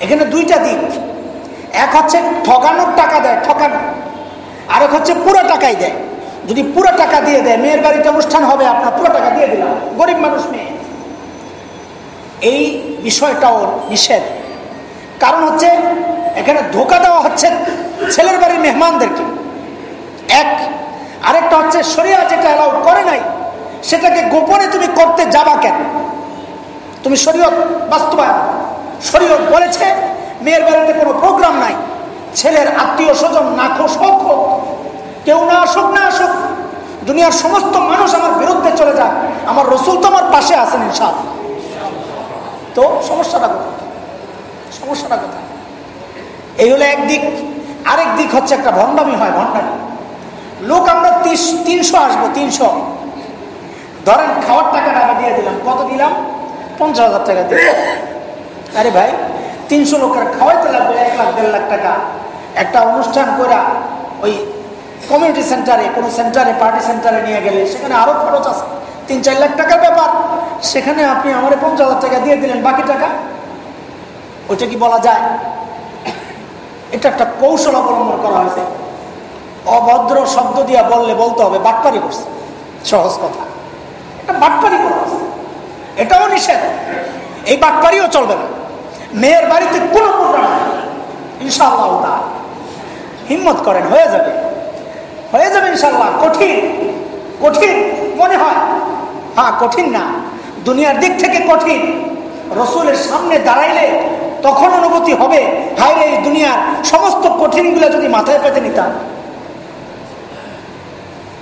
[SPEAKER 1] এখানে দুইটা দিক। এক হচ্ছে ঠকানোর টাকা দেয়, ঠকানো। আরেক হচ্ছে পুরো টাকাই দেয়। যদি পুরো টাকা দিয়ে দেয়, মেয়ের বাড়িতে অনুষ্ঠান হবে, আপনার পুরো টাকা দিয়ে দিলাম। গরিব মানুষ মেয়ে। এই বিষয়টাও নিষেধ। কারণ হচ্ছে, এখানে ধোকা দেওয়া হচ্ছে ছেলের বাড়ির মেহমানদেরকে। এক, আরেকটা হচ্ছে শরিয়া যেটা অ্যালাউ করে নাই, সেটাকে গোপনে তুমি করতে যাবা কেন? তুমি শরীয়ত বাস্তবায়ন শরীয়ত বলেছে মেয়ের বাড়িতে কোনো প্রোগ্রাম নাই। ছেলের আত্মীয় স্বজন না খোশ হোক হোক, কেউ না আসুক না আসুক, দুনিয়ার সমস্ত মানুষ আমার বিরুদ্ধে চলে যাক, আমার রসুল তো আমার পাশে আছেন ইনশাল তো সমস্যাটা কোথায়? সমস্যাটা কোথায়? এই হলো একদিক আরেক দিক হচ্ছে একটা ভণ্ডামি হয়, ভণ্ডামি। লোক আমরা তিনশো আসব, তিনশো। ধরেন খাওয়ার টাকাটা আমি দিয়ে দিলাম। কত দিলাম? পঞ্চাশ হাজার টাকা দিয়ে আরে ভাই তিনশো লোকের খাওয়াইতে লাগবে এক লাখ, দেড় লাখ টাকা। একটা অনুষ্ঠান করে ওই কমিউনিটি সেন্টারে কোনো সেন্টারে পার্টি সেন্টারে নিয়ে গেলে সেখানে আরও খরচ আছে। তিন, চার লাখ টাকার ব্যাপার। সেখানে আপনি আমার পঞ্চাশ হাজার টাকা দিয়ে দিলেন, বাকি টাকা? ওইটা কি বলা যায়? এটা একটা কৌশল অবলম্বন করা হয়েছে। অভদ্র শব্দ দিয়া বললে বলতে হবে, বাটপারি করছে। সহজ কথা। এটা বাটপারি করা এটাও নিষেধ। এই বাটপারিও চলবে না। মেয়ের বাড়িতে কোনো প্রোগ্রাম ইনশাল্লাহ তা হিম্মত করেন, হয়ে যাবে। হয়ে যাবে ইনশাল্লাহ কঠিন কঠিন মনে হয়। হ্যাঁ কঠিন না। দুনিয়ার দিক থেকে কঠিন। রসুলের সামনে দাঁড়াইলে তখন অনুভূতি হবে, হায় এই দুনিয়ার সমস্ত কঠিনগুলো যদি মাথায় পেতে নিতাম।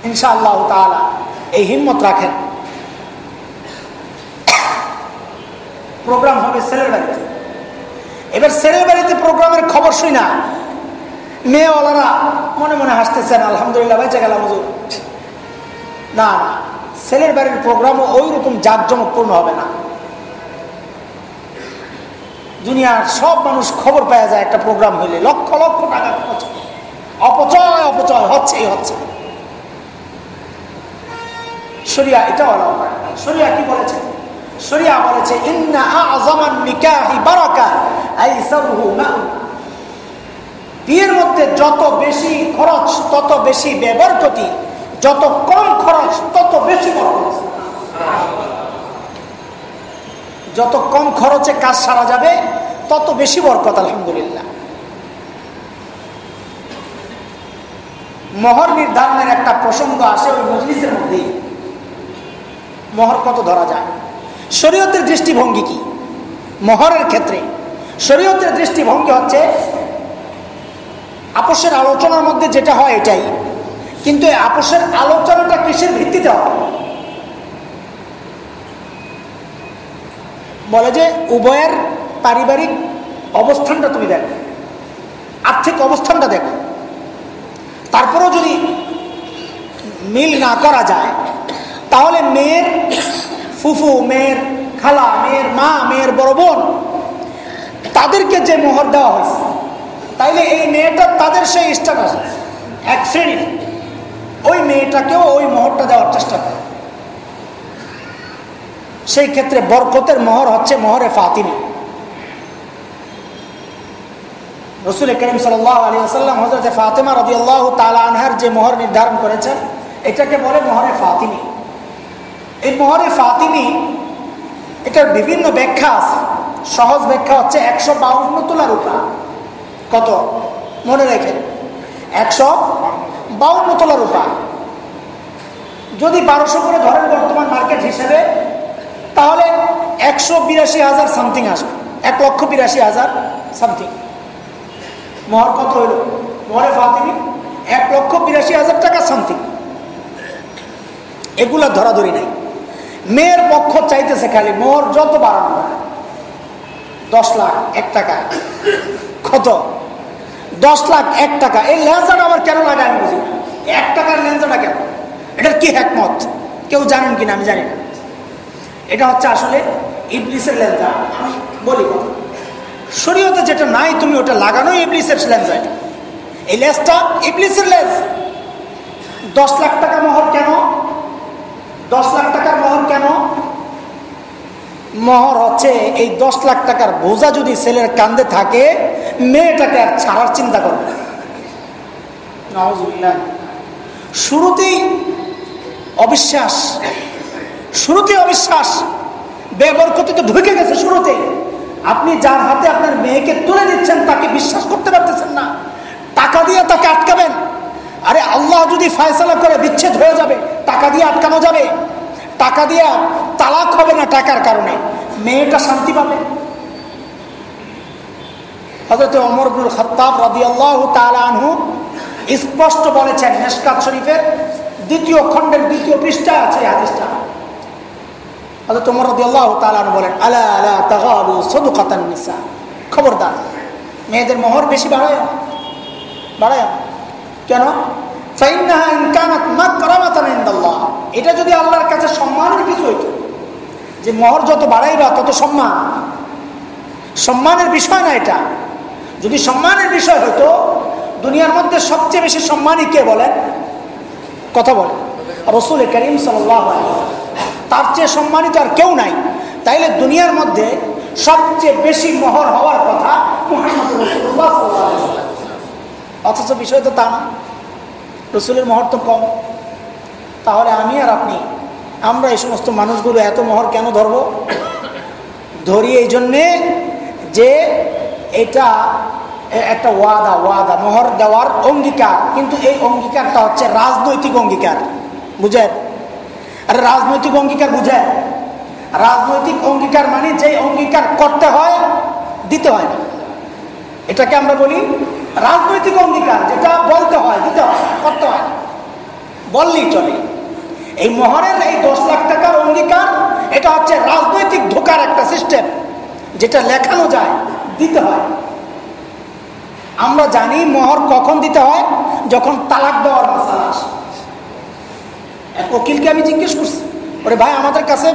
[SPEAKER 1] ইনশাআল্লাহ তালা এই হিম্মত রাখেন। [coughs] প্রোগ্রাম হবে ছেলের বাড়িতে। এবার ছেলের বাড়িতে প্রোগ্রামের খবর শুই না। মেয়েওয়ালারা মনে মনে হাসতেছেন, আলহামদুলিল্লাহ বেঁচে গেলাম, হুজুর। না ছেলের বাড়ির প্রোগ্রামও ওই রকম জাঁকজমকপূর্ণ হবে না। দুনিয়ার সব মানুষ খবর পাওয়া যায়, একটা প্রোগ্রাম হইলে। লক্ষ লক্ষ টাকা অপচয় অপচয়, হচ্ছেই হচ্ছে। শরিয়া এটা শরিয়া কি বলেছে? শরিয়া বলেছে বিয়ের মধ্যে যত বেশি খরচ, তত বেশি যত কম খরচ, তত বেশি যত কম খরচে কাজ সারা যাবে, তত বেশি বরকত, আলহামদুলিল্লাহ। মহর নির্ধারণের একটা প্রসঙ্গ আসে ওই মজলিসের মধ্যেই। মহর কত ধরা যায়? শরীয়তের দৃষ্টিভঙ্গি কি? মহরের ক্ষেত্রে শরীয়তের দৃষ্টিভঙ্গি হচ্ছে, আপোষের আলোচনার মধ্যে যেটা হয় এটাই। কিন্তু আপোষের আলোচনাটা কিসের ভিত্তিতে হয় বলে যে উভয়ের পারিবারিক অবস্থানটা তুমি দেখো, আর্থিক অবস্থানটা দেখো। তারপরেও যদি মিল না করা যায়, তাহলে মেয়ের ফুফু, মেয়ের খালা, মেয়ের মা, মেয়ের বড় বোন, তাদেরকে যে মোহর দেওয়া হয়েছে, তাইলে এই মেয়েটা তাদের সেই স্ট্যাটাস এক শ্রেণির ওই মেয়েটাকেও ওই মোহরটা দেওয়ার চেষ্টা করে। সেই ক্ষেত্রে বরকতের মোহর হচ্ছে মোহরে ফাতিমি। রসুল করিম সাল্লাম হজরত ফাতেমা রদি আল্লাহ তালা আনহার যে মোহর নির্ধারণ করেছেন, এটাকে বলে মোহরে ফাতিমি। এই মোহরে ফাতিমি, এটার বিভিন্ন ব্যাখ্যা আছে। সহজ ব্যাখ্যা হচ্ছে একশো বাউন্ন তোলা রূপা কত? মনে রেখে একশো বাউন্ন তোলা রূপা যদি বারোশো করে ধরেন বর্তমান মার্কেট হিসেবে, তাহলে একশো বিরাশি হাজার সামথিং আসবে। এক লক্ষ বিরাশি হাজার সামথিং মহর কত হইল? মহরে ফাতিমি, এক লক্ষ বিরাশি হাজার টাকা সামথিং এগুলা ধরাধরি নাই। মেয়ের পক্ষ চাইতেছে খালি মোহর যত বাড়ানো দশ লাখ, এক টাকা। কত? দশ লাখ, এক টাকা। এই লেন্সাটা আমার কেন লাগে আমি বুঝি এক টাকার লেন্সাটা কেন? এটার কি হ্যাকমত? কেউ জানেন কিনা আমি জানি না। এটা হচ্ছে আসলে ইবলিসের লেন্সা আমি বলি কথা। শরীয়তে যেটা নাই, তুমি ওটা লাগানোই ইবলিসের লেন্সা এটা। এই লেন্সটা ইবলিসের লেন্স দশ লাখ টাকা মোহর কেন? দশ লাখ টাকার মোহর কেন? মোহর হচ্ছে এই দশ লাখ টাকার বোঝা যদি ছেলের কান্দে থাকে, মেয়েটাকে আর ছাড়ার চিন্তা করবে শুরুতেই অবিশ্বাস শুরুতেই অবিশ্বাস। বেবরকতি তো ঢুকে গেছে শুরুতে আপনি যার হাতে আপনার মেয়েকে তুলে দিচ্ছেন, তাকে বিশ্বাস করতে পারতেছেন না। টাকা দিয়ে তাকে আটকাবেন। আরে আল্লাহ যদি ফায়সালা করে বিচ্ছেদ হয়ে যাবে, টাকা দিয়ে আটকানো যাবে, টাকা দিয়ে তালাক হবে না টাকার কারণে, মেয়েটা শান্তি পাবে? হজরত অমরুল খতাব রবি আল্লাহ তালু স্পষ্ট বলেছেন মেসকাত শরীফের দ্বিতীয় খণ্ডের দ্বিতীয় পৃষ্ঠা আছে হাদিসটা। হজরত অমর রবি আল্লাহ তালু বলেন, আলা আলা তাগালু সদুকাতান নিসা। খবরদার, মেয়েদের মোহর বেশি বাড়ায় বাড়ায় কেন? এটা যদি আল্লাহর কাছে সম্মানের কিছু হইত, যে মহর যত বাড়াইবা তত সম্মান। সম্মানের বিষয় না এটা। যদি সম্মানের বিষয় হতো দুনিয়ার মধ্যে সবচেয়ে বেশি সম্মানই কে বলেন? কথা বলে রসুল করিম সাল্লাহ তার চেয়ে সম্মানিত আর কেউ নাই। তাইলে দুনিয়ার মধ্যে সবচেয়ে বেশি মহর হওয়ার কথা অথচ বিষয় তো তা না। রসুলের মহর তো কম। তাহলে আমি আর আপনি, আমরা এই সমস্ত মানুষগুলো এত মহর কেন ধরব? ধরি এই জন্যে যে এটা একটা ওয়াদা ওয়াদা, মোহর দেওয়ার অঙ্গীকার। কিন্তু এই অঙ্গীকারটা হচ্ছে রাজনৈতিক অঙ্গীকার। বুঝেন? আরে রাজনৈতিক অঙ্গীকার বুঝেন? রাজনৈতিক অঙ্গীকার মানে যে অঙ্গীকার করতে হয়, দিতে হয় না। এটাকে আমরা বলি রাজনৈতিক অঙ্গীকার যেটা বলতে হয় দিতে হয় করতে হয়, বললেই চলে। এই মহরের এই দশ লাখ টাকার অঙ্গীকার, এটা হচ্ছে রাজনৈতিক ধোকার একটা সিস্টেম যেটা লেখানো যায়, দিতে হয়। আমরা জানি মহর কখন দিতে হয়? যখন তালাক দেওয়ার মশালা আসে। এক উকিলকে আমি জিজ্ঞেস করছি, ওরে ভাই, আমাদের কাছে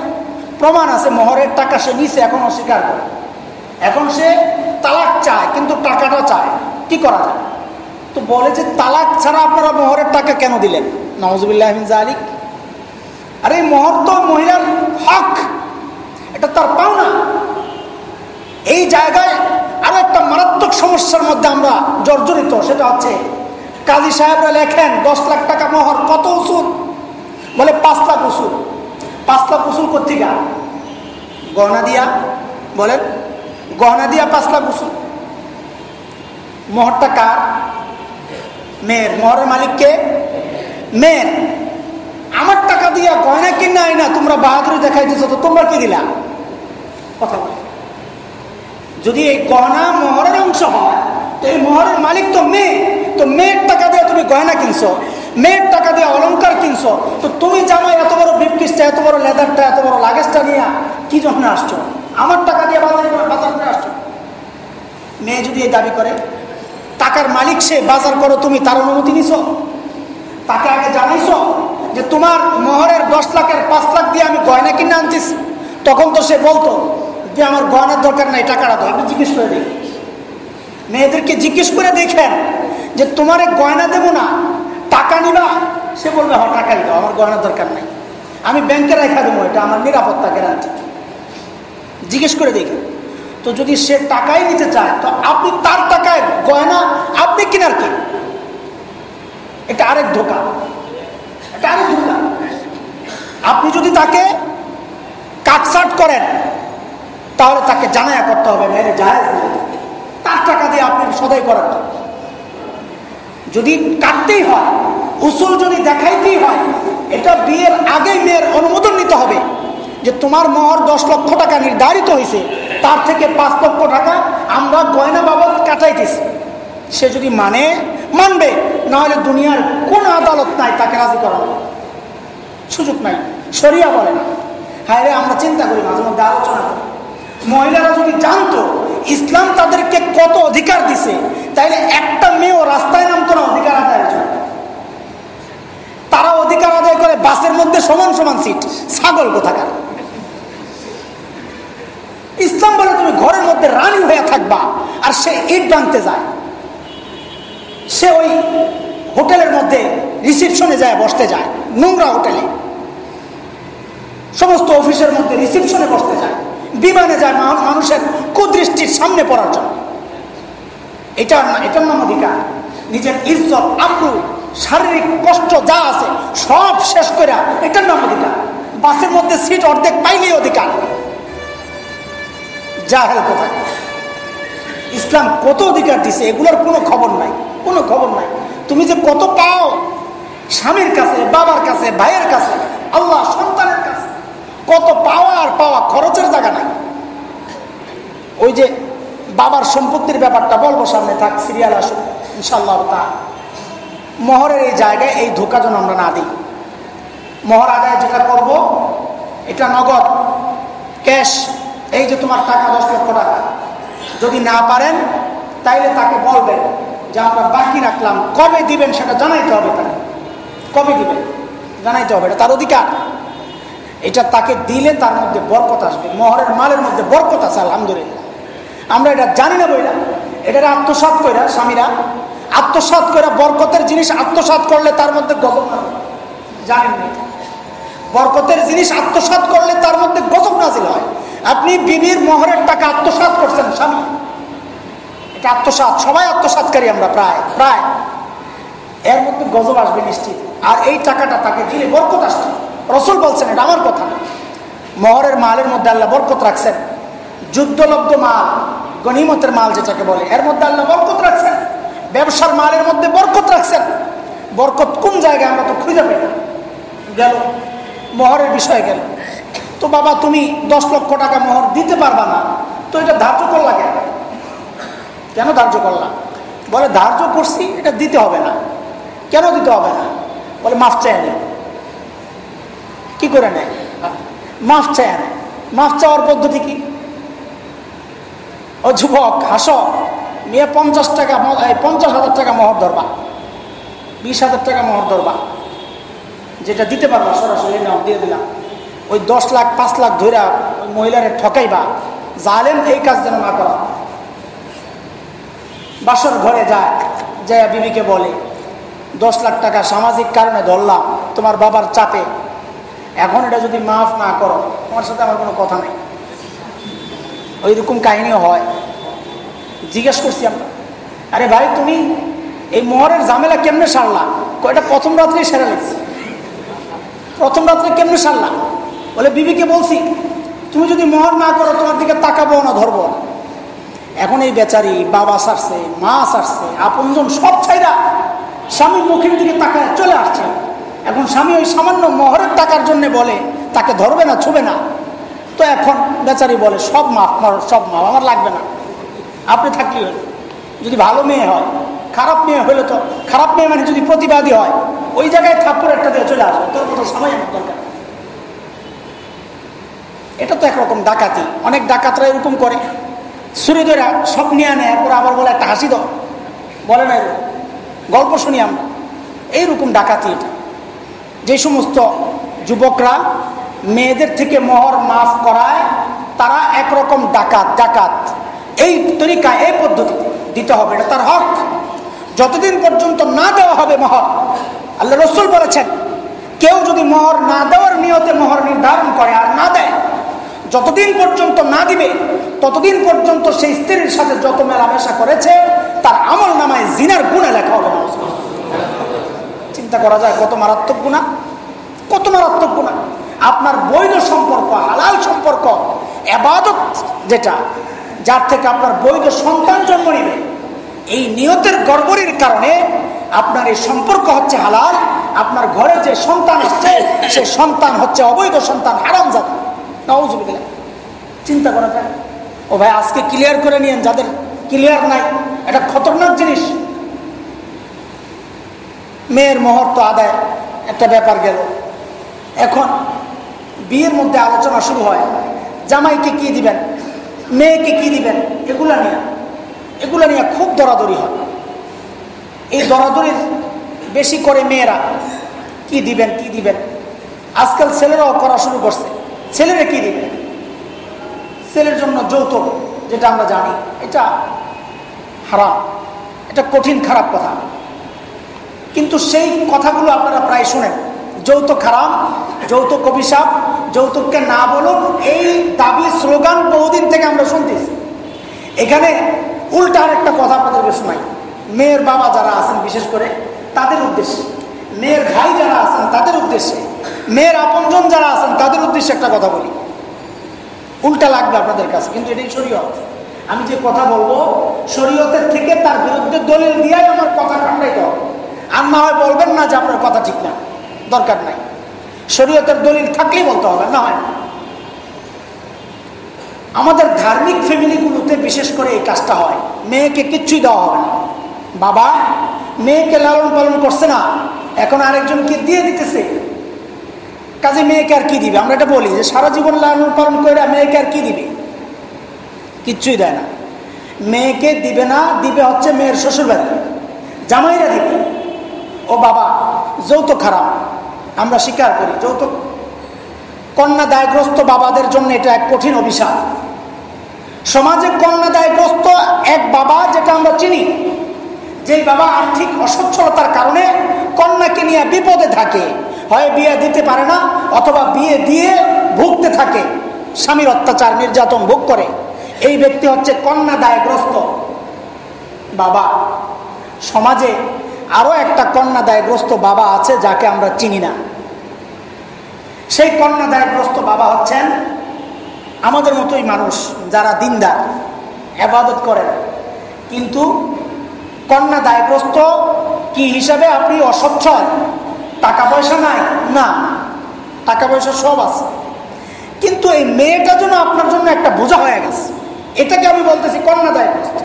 [SPEAKER 1] প্রমাণ আছে, মোহরের টাকা সে নিছে, এখন অস্বীকার করে। এখন সে তালাক চায়, কিন্তু টাকাটা চায় কি করা যায়? তো বলে যে তালাক ছাড়া আপনারা মোহরের টাকা কেন দিলেন? নওয়াজবিল্লাহ আরে মোহর তো মহিলার হক। এটা তার পাওনা। এই জায়গায় আরও একটা মারাত্মক সমস্যার মধ্যে আমরা জর্জরিত, সেটা হচ্ছে কাজী সাহেবরা লেখেন, দশ লাখ টাকা মোহর, কত উসুল? বলে পাঁচ লাখ উসুল। পাঁচ লাখ উসুল কর্তিকা গহনা দিয়া। বলেন, গহনা দিয়া পাঁচ লাখ উসুল। মোহরটা কার? মেয়ের। মোহরের মালিককে মেয়ের। আমার টাকা দিয়া গয়না কিনে আই না তোমরা বাহাদুরি দেখাইতেছ তো তোমরা কি দিলা? কথা বলে। যদি এই গহনা মোহরের অংশ হয়, তো এই মোহরের মালিক তো মেয়ে। তো মেয়ের টাকা দিয়ে তুমি গয়না কিনছো, মেয়ের টাকা দিয়ে অলঙ্কার কিনছো, তো তুমি জামাই এত বড় ব্রিফকিসটা এত বড় লেদারটা, এত বড় লাগেজটা নিয়ে কি জন্য আসছো? আমার টাকা দিয়ে বাজারে বাজার আসছো? মেয়ে যদি এই দাবি করে টাকার মালিক সে, বাজার করো তুমি, তার অনুমতি নিছ। তাকে আগে জানাইছ যে তোমার মোহরের দশ লাখের পাঁচ লাখ দিয়ে আমি গয়না কিনে আনছিস তখন তো সে বলতো যে আমার গয়নার দরকার নাই, টাকাটা তো আপনি জিজ্ঞেস করে দেখি মেয়েদেরকে জিজ্ঞেস করে দেখেন যে তোমার গয়না দেবো না, টাকা নিবা? সে বলবে হ টাকাই দাও, আমার গয়নার দরকার নাই। আমি ব্যাংকে রেখা দেবো, এটা আমার নিরাপত্তা গ্যারান্টি জিজ্ঞেস করে দেখি তো যদি সে টাকাই নিতে চায়, তো আপনি তার টাকায় গয়না আপনি কিনার কি? এটা আরেক ধোকা। এটা আরেক ধোকা। আপনি যদি তাকে কাটসাট করেন, তাহলে তাকে জানায়া করতে হবে মেরে যায় তার টাকা দিয়ে আপনি সদাই করেন। যদি কাটতেই হয়, উসুল যদি দেখাইতেই হয়, এটা বিয়ের আগেই মেয়ের অনুমোদন নিতে হবে যে তোমার মহর দশ লক্ষ টাকা নির্ধারিত হয়েছে তার থেকে পাঁচ লক্ষ টাকা আমরা গয়না বাবদ কাটাইতেছি। সে যদি মানে মানবে, নাহলে দুনিয়ার কোন আদালত নাই তাকে রাজি করানো সুযোগ নাই সরিয়া বলে না। হ্যাঁ আমরা চিন্তা করি, মাঝে মধ্যে আলোচনা করি। মহিলারা যদি জানতো ইসলাম তাদেরকে কত অধিকার দিছে, তাইলে একটা মেয়েও রাস্তায় নামতো না অধিকার আদায়ের জন্য। তারা অধিকার আদায় করে বাসের মধ্যে সমান সমান সিট, ছাগল কোথাকার? ইসলাম বলে তুমি ঘরের মধ্যে রানী হয়ে থাকবা আর সে ইট বানতে যায়। সে ওই হোটেলের মধ্যে রিসিপশনে যায়, বসতে যায়, নোংরা হোটেলে। সমস্ত অফিসের মধ্যে রিসিপশনে বসতে যায়। বিমানে যায় মানুষের কুদৃষ্টির সামনে পড়ার জন্য। এটা এটার নাম অধিকার। নিজের ইজ্জত, আব্রু, শারীরিক কষ্ট যা আছে সব শেষ করে এটার নাম অধিকার। বাসের মধ্যে সিট অর্ধেক পাইলেই অধিকার। যা হেল কোথায়? ইসলাম কত অধিকার দিছে, এগুলোর কোনো খবর নাই, কোনো খবর নাই। তুমি যে কত পাও, স্বামীর কাছে, বাবার কাছে, ভাইয়ের কাছে, আল্লাহ সন্তানের কাছে, কত পাওয়া আর পাওয়া খরচের জায়গা নাই। ওই যে বাবার সম্পত্তির ব্যাপারটা বলব সামনে, থাক, সিরিয়াল আসুক ইনশাল্লাহ তা। মহরের এই জায়গায় এই ধোকা যেন আমরা না দিই। মহর আদায় যেটা করব, এটা নগদ, ক্যাশ। এই যে তোমার টাকা দশ লক্ষ টাকা, যদি না পারেন, তাইলে তাকে বলবেন যে আমরা বাকি রাখলাম, কবে দিবেন সেটা জানাইতে হবে তাকে। কবে দিবেন? জানাইতে হবে, এটা তার অধিকার। এটা তাকে দিলে তার মধ্যে বরকত আসবে, মহরের মালের মধ্যে বরকত আছে, আলহামদুলিল্লাহ। আমরা এটা জানি না বইরা এটা আত্মসাত কইরা, স্বামীরা আত্মসাত করে বরকতের জিনিস আত্মসাত করলে তার মধ্যে গজব জানেন না। বরকতের জিনিস আত্মসাত করলে তার মধ্যে গজব নাজিল হয়। আপনি বিবির মোহরের টাকা আত্মসাত করছেন, স্বামী। এটা আত্মসাত সবাই আত্মসাতকারী আমরা, প্রায় প্রায়। এর মধ্যে গজব আসবে নিশ্চিত। আর এই টাকাটা তাকে দিলে বরকত আসছে। রসুল বলছেন, এটা আমার কথা মহরের মালের মধ্যে আল্লাহ বরকত রাখছেন। যুদ্ধলব্ধ মাল গণিমতের মাল যেটাকে বলে, এর মধ্যে আল্লাহ বরকত রাখছেন। ব্যবসার মালের মধ্যে বরকত রাখছেন। বরকত কোন জায়গায় আমরা তো খুঁজে পাই গেল। মহরের বিষয়ে গেল। তো বাবা, তুমি দশ লক্ষ টাকা মোহর দিতে পারবা না। তো এটা ধার্য করলা কেন? কেন ধার্য করলাম বলে, ধার্য করছি, এটা দিতে হবে না। কেন দিতে হবে না? বলে, মাফ চাই নেয় কি করে নেয়? মাফ চায় নেয় মাফ চাওয়ার পদ্ধতি কি? ও যুবক, হাসো। নিয়ে পঞ্চাশ টাকা পঞ্চাশ হাজার টাকা মহর ধরবা। বিশ হাজার টাকা মহর ধরবা। যেটা দিতে পারবা সরাসরি নাও দিয়ে দিলাম। ওই দশ লাখ, পাঁচ লাখ ধরে ওই মহিলারে ঠকাইবা। জালেন এই কাজ যেন না করা। বাসর ঘরে যায় যায় বিবিকে বলে, দশ লাখ টাকা সামাজিক কারণে ধরলাম, তোমার বাবার চাপে। এখন এটা যদি মাফ না করো, তোমার সাথে আমার কোনো কথা নেই। ওই রকম কাহিনীও হয়। জিজ্ঞেস করছি আমরা, আরে ভাই, তুমি এই মোহরের ঝামেলা কেমনে সারলা? এটা প্রথম রাত্রেই সেরা লেগেছে? প্রথম রাত্রে কেমনে সারলা? বলে, বিবিকে বলছি, তুমি যদি মহর না করো, তোমার দিকে তাকাবো না ধরবো। এখন এই বেচারি, বাবা সারছে, মা সারছে, আপনজন সব ছাইরা স্বামীর মুখের দিকে তাকায় চলে আসছে। এখন স্বামী ওই সামান্য মহরের টাকার জন্য বলে, তাকে ধরবে না, ছুবে না। তো এখন বেচারি বলে, সব মাফ সব মাফ আমার লাগবে না। আপনি থাকলেই যদি ভালো মেয়ে হয় খারাপ মেয়ে হলে তো, খারাপ মেয়ে মানে যদি প্রতিবাদী হয়, ওই জায়গায় থাপ্পড় একটা দিয়ে চলে আসবে, তোর মতো সময় দরকার। এটা তো একরকম ডাকাতি, অনেক ডাকাতরা এরকম করে। সুরিদরা সব নিয়ে আনে এরপর আবার বলে একটা হাসি দাও। বলে না গল্প শুনি আমরা। এইরকম ডাকাতি এটা। যে সমস্ত যুবকরা মেয়েদের থেকে মোহর মাফ করায়, তারা একরকম ডাকাত ডাকাত। এই তরিকা এই পদ্ধতি দিতে হবে। এটা তার হক। যতদিন পর্যন্ত না দেওয়া হবে মহর, আল্লাহ রসুল বলেছেন, কেউ যদি মহর না দেওয়ার নিয়তে মহর নির্ধারণ করে আর না দেয়, যতদিন পর্যন্ত না দিবে, ততদিন পর্যন্ত সেই স্ত্রীর সাথে যত মেলামেশা করেছে, তার আমল নামায় জিনার গুণে লেখা হবে চিন্তা করা যায়, কত মারাত্মক গুণা? কত মারাত্মক গুণা? আপনার বৈধ সম্পর্ক, হালাল সম্পর্ক, এবাদত যেটা, যার থেকে আপনার বৈধ সন্তান জন্ম নিবে এই নিয়তের গড়বড়ির কারণে আপনার এই সম্পর্ক হচ্ছে হালাল, আপনার ঘরে যে সন্তান আসছে সে সন্তান হচ্ছে অবৈধ সন্তান হারাম জাত নজুবিল্লা চিন্তা করা যায়। ও ভাই, আজকে ক্লিয়ার করে নিয়েন যাদের ক্লিয়ার নাই, এটা খতরনাক জিনিস। মেয়ের মুহূর্ত আদায়, একটা ব্যাপার গেল। এখন বিয়ের মধ্যে আলোচনা শুরু হয়, জামাইকে কি দিবেন, মেয়েকে কি দিবেন, এগুলা নিয়ে। এগুলা নিয়ে খুব দরাদরি হয়। এই দরাদরির বেশি করে মেয়েরা কি দিবেন কি দিবেন? আজকাল ছেলেরাও করা শুরু করছে। ছেলেরা কি দিবে? ছেলের জন্য যৌতুক, যেটা আমরা জানি, এটা হারাম। এটা কঠিন, খারাপ কথা। কিন্তু সেই কথাগুলো আপনারা প্রায় শুনেন। যৌতুক খারাপ যৌতুক অভিশাপ, যৌতুককে না বলুন, এই দাবি, স্লোগান বহুদিন থেকে আমরা শুনতেছি। এখানে উল্টা একটা কথা আপনাদেরকে শোনাই। মেয়ের বাবা যারা আছেন, বিশেষ করে তাদের উদ্দেশ্যে, মেয়ের ভাই যারা আছেন, তাদের উদ্দেশ্যে, মেয়ের আপনজন যারা আছেন, তাদের উদ্দেশ্যে একটা কথা বলি। উল্টা লাগবে আপনাদের কাছে, কিন্তু এটাই শরীয়ত। আমি যে কথা বলব, শরীয়তের থেকে তার বিরুদ্ধে দলিল দিয়াই আমার কথা খান্ডাইতে হবে। আর না হয় বলবেন না যে আপনার কথা ঠিক না, দরকার নাই। শরীয়তের দলিল থাকলেই বলতে হবে, না হয় আমাদের ধার্মিক ফ্যামিলিগুলোতে বিশেষ করে এই কাজটা হয়। মেয়েকে কিচ্ছুই দেওয়া হবে না। বাবা, মেয়েকে লালন পালন করছে না। এখন আরেকজনকে দিয়ে দিতেছে। কাজে মেয়েকে আর কি দিবে? আমরা এটা বলি যে সারা জীবন লালন পালন করে মেয়েকে আর কি দিবে? কিচ্ছুই দেয় না। মেয়েকে দিবে না, দিবে হচ্ছে মেয়ের শ্বশুরবাড়ি। জামাইরা দিবে। ও বাবা, যৌতুক খারাপ আমরা স্বীকার করি, যৌতুক। কন্যা দায়গ্রস্ত বাবাদের জন্য এটা এক কঠিন অভিশাপ। সমাজে কন্যা দায়গ্রস্ত এক বাবা, যেটা আমরা চিনি যে বাবা আর্থিক অসচ্ছলতার কারণে কন্যাকে নিয়ে বিপদে থাকে, হয় বিয়ে দিতে পারে না, অথবা বিয়ে দিয়ে ভুগতে থাকে। স্বামীর অত্যাচার, নির্যাতন ভোগ করে। এই ব্যক্তি হচ্ছে কন্যা দায়গ্রস্ত বাবা। সমাজে আরও একটা কন্যা দায়গ্রস্ত বাবা আছে, যাকে আমরা চিনি না। সেই কন্যা দায়গ্রস্ত বাবা হচ্ছেন আমাদের মতোই মানুষ যারা দিনদার, আবাদত করেন কিন্তু কন্যা দায়গ্রস্ত কি হিসাবে আপনি অসচ্ছল টাকা পয়সা নাই? না। টাকা পয়সা সব আছে। কিন্তু এই মেয়েটা যেন আপনার জন্য একটা বোঝা হয়ে গেছে। এটাকে আমি বলতেছি কন্যা দায়গ্রস্ত।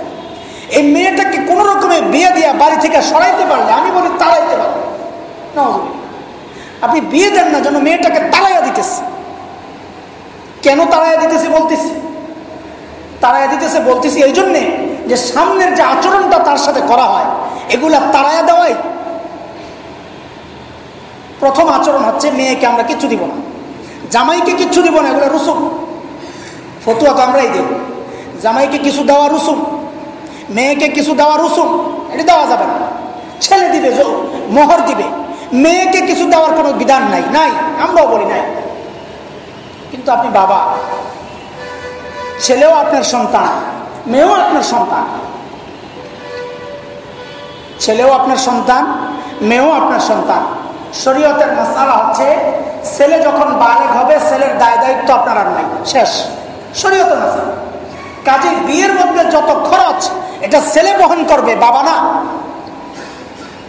[SPEAKER 1] এই মেয়েটাকে কোন রকমে বিয়ে দিয়া বাড়ি থেকে সরাইতে পারলে, আমি বলি তাড়াইতে পারব আপনি বিয়ে দেন না যেন মেয়েটাকে তাড়াইয়া দিতেছে। কেন তাড়াইয়া দিতেছে বলতেছি? তারায়া দিতেছে বলতেছি এই জন্যে যে সামনের যে আচরণটা তার সাথে করা হয়, এগুলা তারায়া দেওয়াই। প্রথম আচরণ হচ্ছে মেয়েকে আমরা কিচ্ছু দিব না। জামাইকে কিচ্ছু দিব না, এগুলো রুসুম ফতুয়া তো আমরাই দেব। জামাইকে কিছু দেওয়া রুসুম মেয়েকে কিছু দেওয়া রুসুম এটা দেওয়া যাবে না। ছেলে দিবে মোহর দিবে। মেয়েকে কিছু দেওয়ার কোনো বিধান নাই নাই। আমরাও বলি নাই। কিন্তু আপনি বাবা। ছেলেও আপনার সন্তান, মেয়েও আপনার সন্তান। ছেলেও আপনার সন্তান, মেয়েও আপনার সন্তান। শরীয়তের মশালা হচ্ছে, ছেলে যখন বালেক হবে, ছেলের দায় দায়িত্ব আপনার আর নাই। শেষ। শরীয়তের মশালা কাজে বিয়ের মধ্যে যত খরচ, এটা ছেলে বহন করবে, বাবা না।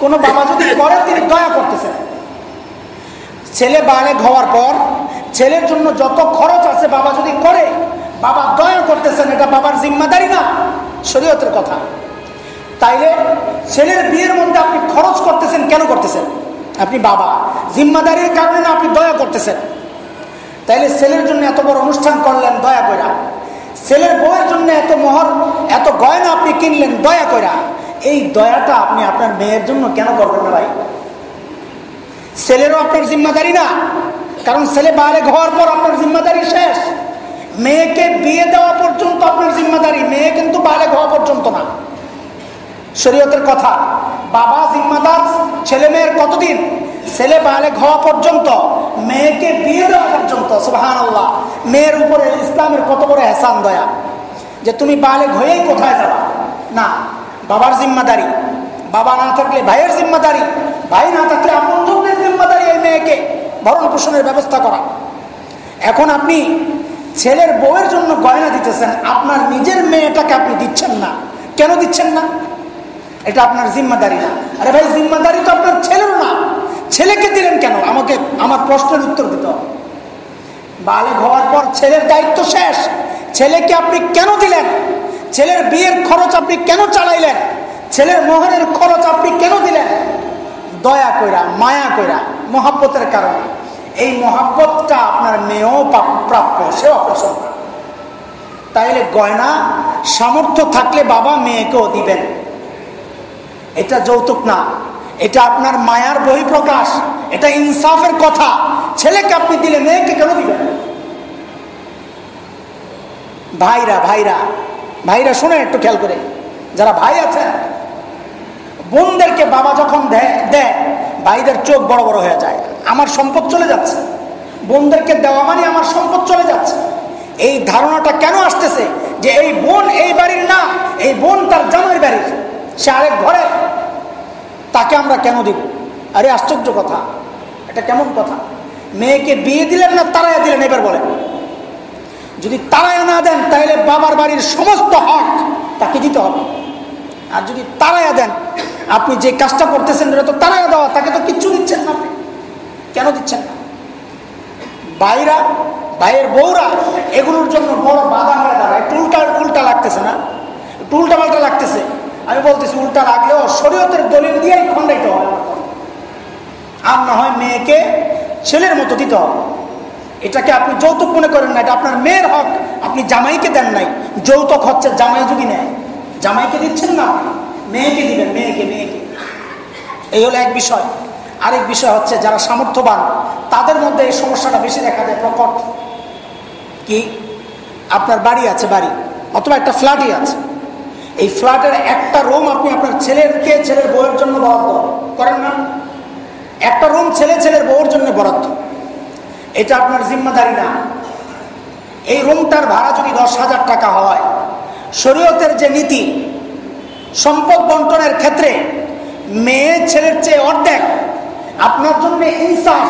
[SPEAKER 1] কোনো বাবা যদি করে, তিনি দয়া করতেছেন। ছেলে বালেক হওয়ার পর, ছেলের জন্য যত খরচ আছে বাবা যদি করে, বাবা দয়া করতেছেন, এটা বাবার জিম্মাদারি না, শরীয়তের কথা। তাইলে ছেলের বিয়ের মধ্যে আপনি খরচ করতেছেন, কেন করতেছেন? আপনি বাবা, জিম্মাদারির কারণে না আপনি দয়া করতেছেন? তাইলে ছেলের জন্য এত বড় অনুষ্ঠান করলেন, দয়া করা ছেলের বউয়ের জন্য এত মোহর, এত গয়না আপনি কিনলেন, দয়া করা এই দয়াটা আপনি আপনার মেয়ের জন্য কেন করবেন না ভাই? ছেলেরও আপনার জিম্মাদারি না। কারণ ছেলে বাইরে হওয়ার পর আপনার জিম্মাদারি শেষ। মেয়েকে বিয়ে দেওয়া পর্যন্ত আপনার জিম্মাদারি। মেয়ে কিন্তু বাইরে হওয়া পর্যন্ত না। শরীয়তের কথা, বাবা জিম্মাদার, ছেলে মেয়ের কতদিন? ছেলে বালেক হওয়া পর্যন্ত, মেয়েকে বিয়ে দেওয়া পর্যন্ত সুহান আল্লাহ মেয়ের উপরে ইসলামের কত বড় হেসান দয়া। যে তুমি বালেক হয়েই কোথায় যাবা? না, বাবার জিম্মাদারি। বাবা না থাকলে ভাইয়ের জিম্মাদারি। ভাই না থাকলে এই মেয়েকে ভরণ পোষণের ব্যবস্থা করা। এখন আপনি ছেলের বউয়ের জন্য গয়না দিতেছেন, আপনার নিজের মেয়েটাকে আপনি দিচ্ছেন না। কেন দিচ্ছেন না? এটা আপনার জিম্মাদারি না। আরে ভাই, জিম্মাদারি তো আপনার ছেলের না। ছেলেকে দিলেন কেন? আমাকে, আমার প্রশ্নের উত্তর দিতে হবে। বালিক হওয়ার পর ছেলের দায়িত্ব শেষ। ছেলেকে আপনি কেন দিলেন? ছেলের বিয়ের খরচ আপনি কেন চালাইলেন? ছেলের মোহরের খরচ আপনি কেন দিলেন? দয়া কইরা, মায়া কইরা, মহাব্বতের কারণে। এই মহাব্বতটা আপনার মেয়েও প্রাপ্য আপনার সন্তান তাইলে গয়না, সামর্থ্য থাকলে বাবা মেয়েকেও দিবেন। এটা যৌতুক না। এটা আপনার মায়ার বহিঃপ্রকাশ। এটা ইনসাফের কথা। ছেলেকে আপনি দিলে মেয়েকে কেন দিবেন? ভাইরা ভাইরা ভাইরা, শোনেন একটু খেয়াল করে। যারা ভাই আছেন বোনদেরকে বাবা যখন দেয় ভাইদের চোখ বড় বড় হয়ে যায়, আমার সম্পদ চলে যাচ্ছে। বোনদেরকে দেওয়া মানে আমার সম্পদ চলে যাচ্ছে। এই ধারণাটা কেন আসতেছে? যে এই বোন এই বাড়ির না, এই বোন তার জামাই বাড়ির। সে আরেক ঘরে। তাকে আমরা কেন দিব? আরে আশ্চর্য কথা। এটা কেমন কথা? মেয়েকে বিয়ে দিলেন না তারাই দিলেন? এবার বলেন। যদি তারাই না দেন, তাহলে বাবার বাড়ির সমস্ত হক তাকে দিতে হবে। আর যদি তারাইয়া দেন আপনি যে কাজটা করতেছেন এটা তো তারাইয়া দেওয়া, তাকে তো কিচ্ছু দিচ্ছেন না আপনি। কেন দিচ্ছেন না? ভাইরা, ভাইয়ের বউরা, এগুলোর জন্য বড় বাধা হয়ে দাঁড়ায়। একটু উল্টা লাগতেছে না? টুলটা পাল্টা লাগতেছে। আমি বলতেছি, উল্টা লাগলেও শরীয়তের দলিল দিয়েই খণ্ডাইতে হবে আর না হয় মেয়েকে ছেলের মতো দিতে হবে। এটাকে আপনি যৌতুক মনে করেন না, এটা আপনার মেয়ের হক। আপনি জামাইকে দেন নাই। যৌতুক হচ্ছে জামাই যদি নেয়। জামাইকে দিচ্ছেন না মেয়েকে দিবেন, মেয়েকে মেয়েকে। এই হলো এক বিষয়। আরেক বিষয় হচ্ছে যারা সামর্থ্যবান, তাদের মধ্যে এই সমস্যাটা বেশি দেখা যায় প্রকট। কি? আপনার বাড়ি আছে বাড়ি, অথবা একটা ফ্ল্যাটই আছে। এই ফ্ল্যাটের একটা রুম আপনি আপনার ছেলেরকে ছেলের বউয়ের জন্য বরাদ্দ করেন না। একটা রুম ছেলে ছেলের বউয়ের জন্য বরাদ্দ। এটা আপনার জিম্মাদারি না। এই রুমটার ভাড়া যদি দশ হাজার টাকা হয়, শরীয়তের যে নীতি সম্পদ বন্টনের ক্ষেত্রে মেয়ে ছেলের চেয়ে অর্ধেক। আপনার জন্য ইনসাফ।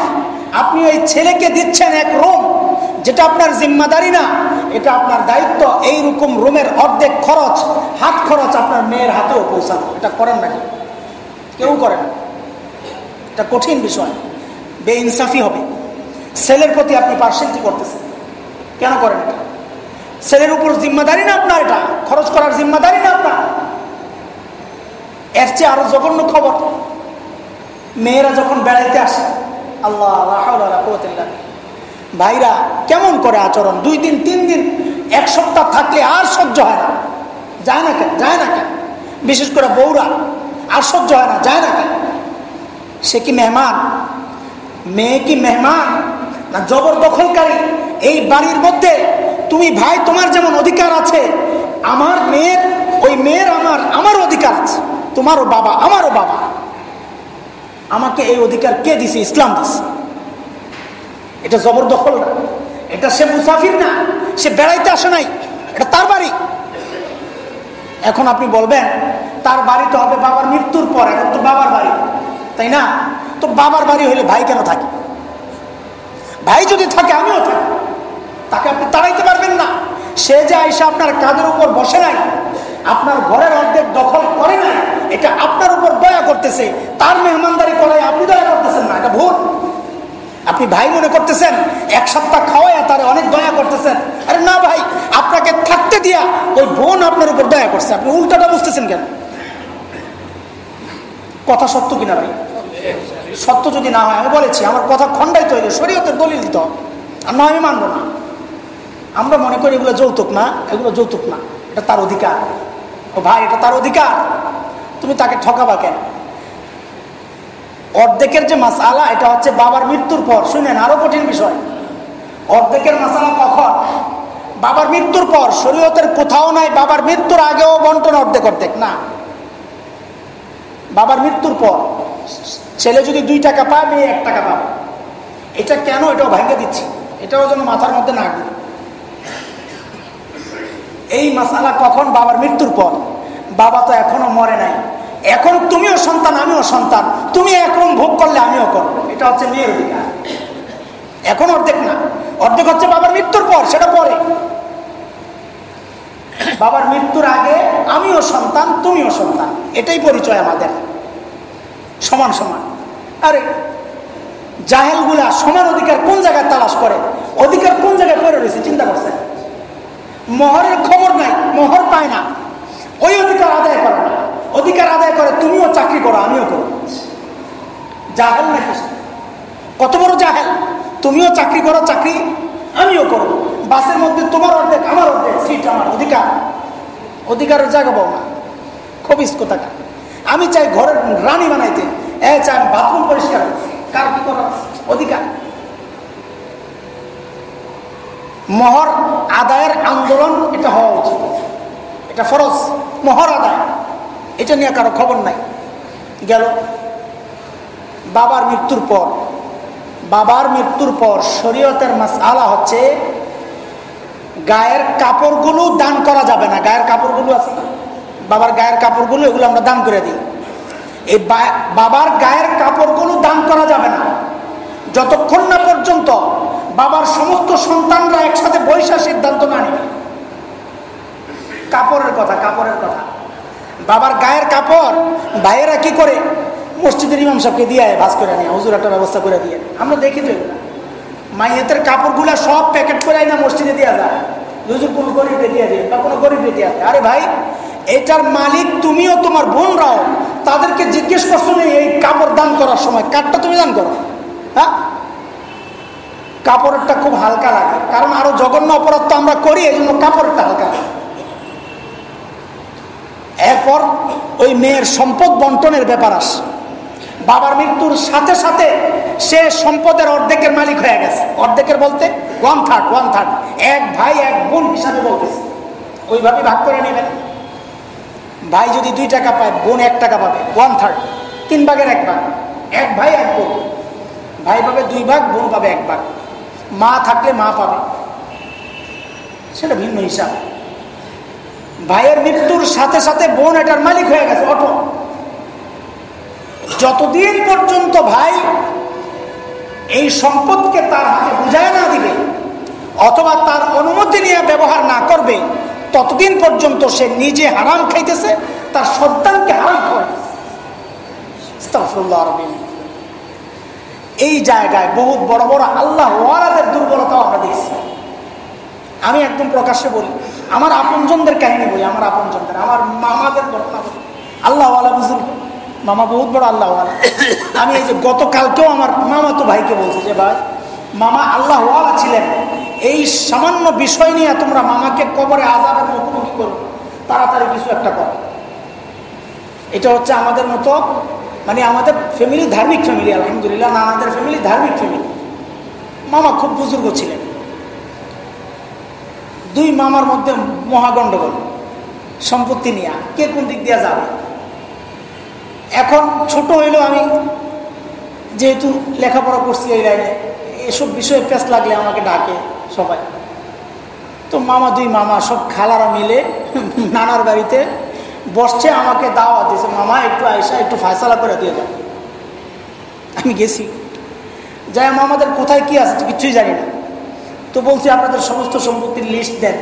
[SPEAKER 1] আপনি ওই ছেলেকে দিচ্ছেন এক রুম, যেটা আপনার জিম্মাদারি না, এটা আপনার দায়িত্ব। এই রকম রুমের অর্ধেক খরচ, হাত খরচ আপনার মেয়ের হাতেও পৌঁছানো। এটা করেন নাকি কেউ। করেন এটা কঠিন বিষয়। বে ইনসাফি হবে। ছেলের প্রতি আপনি পার্সেন্টি করতেছেন। কেন করেন এটা? ছেলের উপর জিম্মাদারি না আপনার এটা? খরচ করার জিম্মাদারি না আপনার? এর চেয়ে আরও জঘন্য খবর, মেয়েরা যখন বেড়াইতে আসে, আল্লাহ ভাইরা, কেমন করে আচরণ? দুই দিন, তিন দিন, এক সপ্তাহ থাকলে আর সহ্য হয় না। যায় না কেন? যায় না কেন? বিশেষ করে বৌরা আর সহ্য হয় না, যায় না কেন? সে কি মেহমান? মেয়ে কি মেহমান? না জবরদখলকারী এই বাড়ির মধ্যে তুমি ভাই, তোমার যেমন অধিকার আছে, আমার মেয়ের, ওই মেয়ের আমার আমার অধিকার আছে। তোমারও বাবা, আমারও বাবা। আমাকে এই অধিকার কে দিছে? ইসলাম দিছে। এটা জবরদখল না। এটা সে মুসাফির না। সে বেড়াইতে আসে নাই। এটা তার বাড়ি। এখন আপনি বলবেন, তার বাড়ি তো হবে বাবার মৃত্যুর পর, এখন তো বাবার বাড়ি। তাই না? তো বাবার বাড়ি হইলে ভাই কেন থাকে? ভাই যদি থাকে, আমিও থাকি। তাকে আপনি তাড়াইতে পারবেন না। সে যে আইসা আপনার কাঁধের উপর বসে নাই আপনার ঘরের অর্ধেক দখল করে না এটা আপনার উপর দয়া করতেছে। তার মেহমানদারি করে আপনি দয়া করতেছেন না, এটা ভুল। আপনি ভাই মনে করতেছেন, এক সপ্তাহ খাওয়ায় তার অনেক দয়া করতেছেন। আরে না ভাই, আপনাকে থাকতে দিয়া ওই বোন আপনার উপর দয়া করছে। আপনি উল্টাটা বুঝতেছেন কেন? কথা সত্য কিনা ভাই? সত্য যদি না হয়, আমি বলেছি, আমার কথা খণ্ডাইতে হইলে শরীয়তের দলিল দিতে হবে। আর নয় আমি মানব না। আমরা মনে করি এগুলো যৌতুক না, এগুলো যৌতুক না। এটা তার অধিকার। ও ভাই, এটা তার অধিকার। তুমি তাকে ঠকাবা কেন? অর্ধেকের যে মাসালা, এটা হচ্ছে বাবার মৃত্যুর পর। শুনেন, আরও কঠিন বিষয়। অর্ধেকের মাসালা কখন? বাবার মৃত্যুর পর। শরীয়তের কোথাও নাই, বাবার মৃত্যুর আগেও বন্টন অর্ধেক অর্ধেক। না। বাবার মৃত্যুর পর। ছেলে যদি দুই টাকা পায়, মেয়ে এক টাকা পাবে। এটা কেন? এটাও ভাঙ্গে দিচ্ছি। এটাও যেন মাথার মধ্যে না ঘুরে। এই মাসালা কখন বাবার মৃত্যুর পর? বাবা তো এখনও মরে নাই। এখন তুমিও সন্তান, আমিও সন্তান। তুমি একরকম ভোগ করলে আমিও করব। এটা হচ্ছে মেয়ের অধিকার। এখন অর্ধেক না। অর্ধেক হচ্ছে বাবার মৃত্যুর পর, সেটা পরে। বাবার মৃত্যুর আগে আমিও সন্তান, তুমিও সন্তান। এটাই পরিচয় আমাদের। সমান সমান। আরে, জাহেলগুলা সমান অধিকার কোন জায়গায় তালাশ করে? অধিকার কোন জায়গায় পড়ে রয়েছে? চিন্তা করছে মহরের খবর নাই, মহর পায় না। ওই অধিকার আদায় করে অধিকার আদায় করে, তুমিও চাকরি করো, আমিও করো। জাহেল নাকি কত বড় জাহেল? তুমিও চাকরি করো, চাকরি আমিও করো। বাসের মধ্যে তোমার অর্ধেক, আমার অর্ধেক, সিট আমার, অধিকার। অধিকারের জায়গা পাও না। খবিস কোথাকার আমি চাই ঘরের রানী বানাইতে। এ চাই বাথরুম পরিষ্কার। কার কি করার? অধিকার। মহর আদায়ের আন্দোলন এটা হওয়া উচিত। এটা ফরজ। মহর আদায়। এটা নিয়ে কারও খবর নাই। গেল। বাবার মৃত্যুর পর। বাবার মৃত্যুর পর শরীয়তের মাস আলা হচ্ছে গায়ের কাপড়গুলো দান করা যাবে না। গায়ের কাপড়গুলো আছে বাবার গায়ের কাপড়গুলো এগুলো আমরা দান করে দিই। এই বাবার গায়ের কাপড়গুলো দান করা যাবে না। যতক্ষণ না পর্যন্ত বাবার সমস্ত সন্তানরা একসাথে বৈশা সিদ্ধান্ত না নিবে কাপড়ের কথা কাপড়ের কথা। বাবার গায়ের কাপড়, ভাইয়েরা কি করে? মসজিদের ইমাম সাহেবকে দিয়ে ভাস করে নিয়ে হুজুর একটা ব্যবস্থা করে দিয়ে আমরা দেখি তো মাইয়েতের কাপড়গুলা সব প্যাকেট করে না মসজিদে দেওয়া যায়। হুজুর কোনো গরিবকে দিয়ে দিয়ে বা কোনো গরিবকে দিয়ে আরে ভাই, এটার মালিক তুমিও তোমার বোনরাও, তাদেরকে জিজ্ঞেস করছ এই কাপড় দান করার সময়? কাঠটা তুমি দান করো। হ্যাঁ? কাপড়েরটা খুব হালকা লাগে। কারণ আরও জঘন্য অপরাধ তো আমরা করি এই জন্য কাপড়টা হালকা লাগে। এরপর ওই মেয়ের সম্পদ বন্টনের ব্যাপার আসে। বাবার মৃত্যুর সাথে সাথে সে সম্পদের অর্ধেকের মালিক হয়ে গেছে। অর্ধেকের বলতে ওয়ান থার্ড ওয়ান থার্ড এক ভাই, এক বোন হিসাবে বলতেছে। ওইভাবে ভাগ করে নেবেন। ভাই যদি দুই টাকা পায়, বোন এক টাকা পাবে। ওয়ান থার্ড তিন ভাগের এক ভাগ। এক ভাই, এক বোন। ভাই পাবে দুই ভাগ, বোন পাবে এক ভাগ। মা থাকলে মা পাবে। সেটা ভিন্ন হিসাব। ভাইয়ের মৃত্যুর সাথে সাথে বোন এটার মালিক হয়ে গেছে, অটো। যতদিন পর্যন্ত ভাই এই সম্পদকে তার হাতে বুঝায় না দিবে, অথবা তার অনুমতি নিয়ে ব্যবহার না করবে, ততদিন পর্যন্ত সে নিজে হারাম খাইতেছে, তার সন্তানকে হারাম খাওয়াইতেছে। এই জায়গায় বহুত বড় বড় আল্লাহ ওয়ালাদের দুর্বলতাও আমরা দেখছি। আমি একদম প্রকাশ্যে বলি, আমার আপনজনদের কাহিনী বলি, আমার আপনজনদের, আমার মামাদের ঘটনা বলি আল্লাহওয়ালা বুজুর্গ, মামা বহুত বড় আল্লাহওয়ালা আমি এই যে গতকালকেও আমার মামা তো ভাইকে বলছে যে, ভাই, মামা আল্লাহওয়ালা ছিলেন। এই সামান্য বিষয় নিয়ে তোমরা মামাকে কবরে আজাবের মুখোমুখি করো তাড়াতাড়ি কিছু একটা করো। এটা হচ্ছে আমাদের মতো মানে আমাদের ফ্যামিলি ধার্মিক ফ্যামিলি আলহামদুলিল্লাহ নানাদের ফ্যামিলি ধার্মিক ফ্যামিলি মামা খুব বুজুর্গ ছিলেন। দুই মামার মধ্যে মহাগণ্ডগোল সম্পত্তি নিয়ে, কে কোন দিক দিয়ে যাবে? এখন ছোট হইলেও আমি যেহেতু লেখাপড়া করছি এই লাইনে, এসব বিষয়ে পেস লাগলে আমাকে ডাকে সবাই। তো মামা, দুই মামা সব খালারা মিলে [laughs] নানার বাড়িতে বসছে, আমাকে দাওয়া দিয়েছে, মামা, একটু আয়সা একটু ফায়সালা করে দিয়ে দাও। আমি গেছি। যাই মামাদের কোথায় কি আছে কিছুই জানি না। তো বলছি, আপনাদের সমস্ত সম্পত্তির লিস্ট দেন।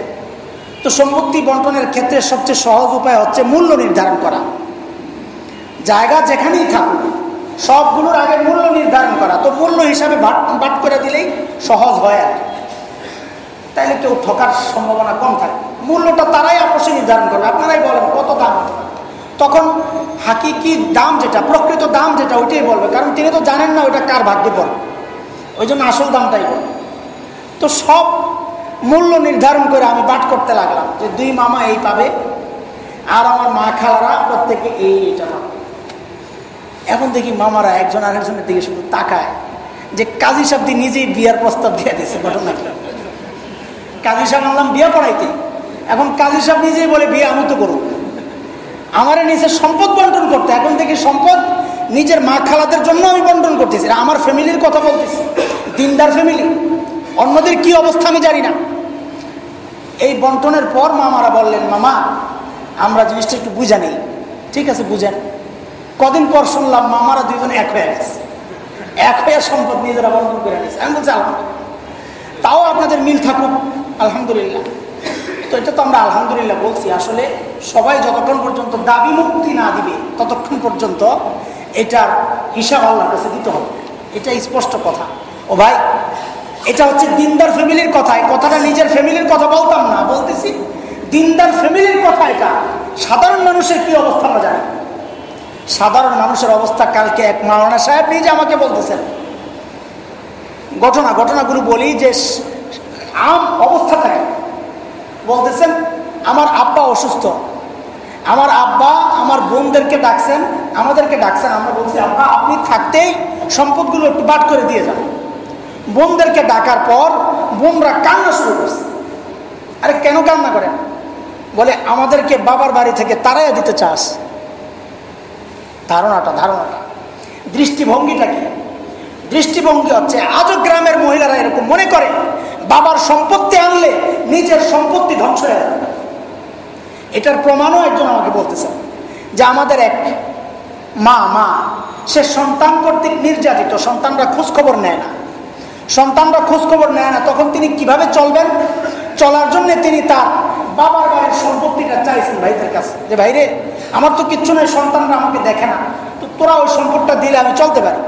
[SPEAKER 1] তো সম্পত্তি বন্টনের ক্ষেত্রে সবচেয়ে সহজ উপায় হচ্ছে মূল্য নির্ধারণ করা। জায়গা যেখানেই থাকুক সবগুলোর আগে মূল্য নির্ধারণ করা। তো মূল্য হিসাবে ভাট বাট করে দিলেই সহজ হয় আর তাইলে কেউ ঠকার সম্ভাবনা কম থাকে। মূল্যটা তারাই অবশ্যই নির্ধারণ করবে। আপনারাই বলেন, কত দাম? তখন হাকিকি দাম যেটা, প্রকৃত দাম যেটা, ওইটাই বলবে। কারণ তিনি তো জানেন না ওইটা কার ভাগ্যে পড়বে ওই জন্য আসল দামটাই বলবে। তো সব মূল্য নির্ধারণ করে আমি বাট করতে লাগলাম যে দুই মামা এই পাবে, আর আমার মা খালারা প্রত্যেকে এই এটা পাবে। এখন দেখি মামারা একজন আরেকজনের দিকে শুধু তাকায় যে কাজী সাহেবদি নিজেই বিয়ার প্রস্তাব দিয়ে দিয়েছে ঘটনা কাজী সাহেব আনলাম, বিয়ে পড়াইতে। এখন কাজী সাহেব নিজেই বলে, বিয়ে আমি তো করুন আমার নিচে সম্পদ বন্টন করতে, এখন থেকে সম্পদ নিজের মা খালাদের জন্য আমি বন্টন করতেছি। আমার ফ্যামিলির কথা বলতেছি। দিনদার ফ্যামিলি। অন্যদের কি অবস্থা আমি জানি না। এই বন্টনের পর মামারা বললেন, মামা, আমরা জিনিসটা একটু বুঝা নেই। ঠিক আছে, বুঝেন। কদিন পর শুনলাম, মামারা দুইজন এক হয়ে গেছে। এক হয়ে সম্পদ নিজেরা বন্টন করে নিয়েছে। আমি বলছি, আলহামদুলিল্লাহ। তাও আপনাদের মিল থাকুক, আলহামদুলিল্লাহ। তো এটা তো আমরা আলহামদুলিল্লাহ বলছি, আসলে সবাই যতক্ষণ পর্যন্ত দাবি মুক্তি না দিবে, ততক্ষণ পর্যন্ত এটার হিসাব আল্লাহর কাছে দিতে হবে। এটা স্পষ্ট কথা। ও ভাই, এটা হচ্ছে দিনদার ফ্যামিলির কথা। এই কথাটা নিজের ফ্যামিলির কথা বলতাম না, বলতেছি, দিনদার ফ্যামিলির কথা এটা। সাধারণ মানুষের কি অবস্থা আমরা জানি? সাধারণ মানুষের অবস্থা কালকে এক মাওলানা সাহেব নিজে আমাকে বলতেছেন ঘটনা, ঘটনাগুলো বলি যে আম অবস্থা থাকে। বলতেছেন, আমার আব্বা অসুস্থ। আমার আব্বা আমার বোনদেরকে ডাকছেন, আমাদেরকে ডাকছেন। আমরা বলছি, আব্বা, আপনি থাকতেই সম্পদগুলো একটু বাট করে দিয়ে যান। বোনদেরকে ডাকার পর বোনরা কান্না শুরু করছে। আরে, কেন কান্না করেন বলে, আমাদেরকে বাবার বাড়ি থেকে তারাই দিতে চাস। ধারণাটা ধারণাটা। দৃষ্টিভঙ্গিটা কি? দৃষ্টিভঙ্গি হচ্ছে, আজও গ্রামের মহিলারা এরকম মনে করে, বাবার সম্পত্তি আনলে নিজের সম্পত্তি ধ্বংস হয়ে যাবে এটার প্রমাণও একজন আমাকে বলতেছেন যে আমাদের এক মা মা, সে সন্তান কর্তৃক নির্যাতিত, সন্তানরা খোঁজখবর নেয় না। সন্তানরা খোঁজখবর নেয় না, তখন তিনি কীভাবে চলবেন? চলার জন্য তিনি তার বাবার বাড়ির সম্পত্তিটা চাইছেন ভাইদের কাছে, যে ভাইরে, আমার তো কিচ্ছু নয়, সন্তানরা আমাকে দেখে না, তো তোরা ওই সম্পদটা দিলে আমি চলতে পারি।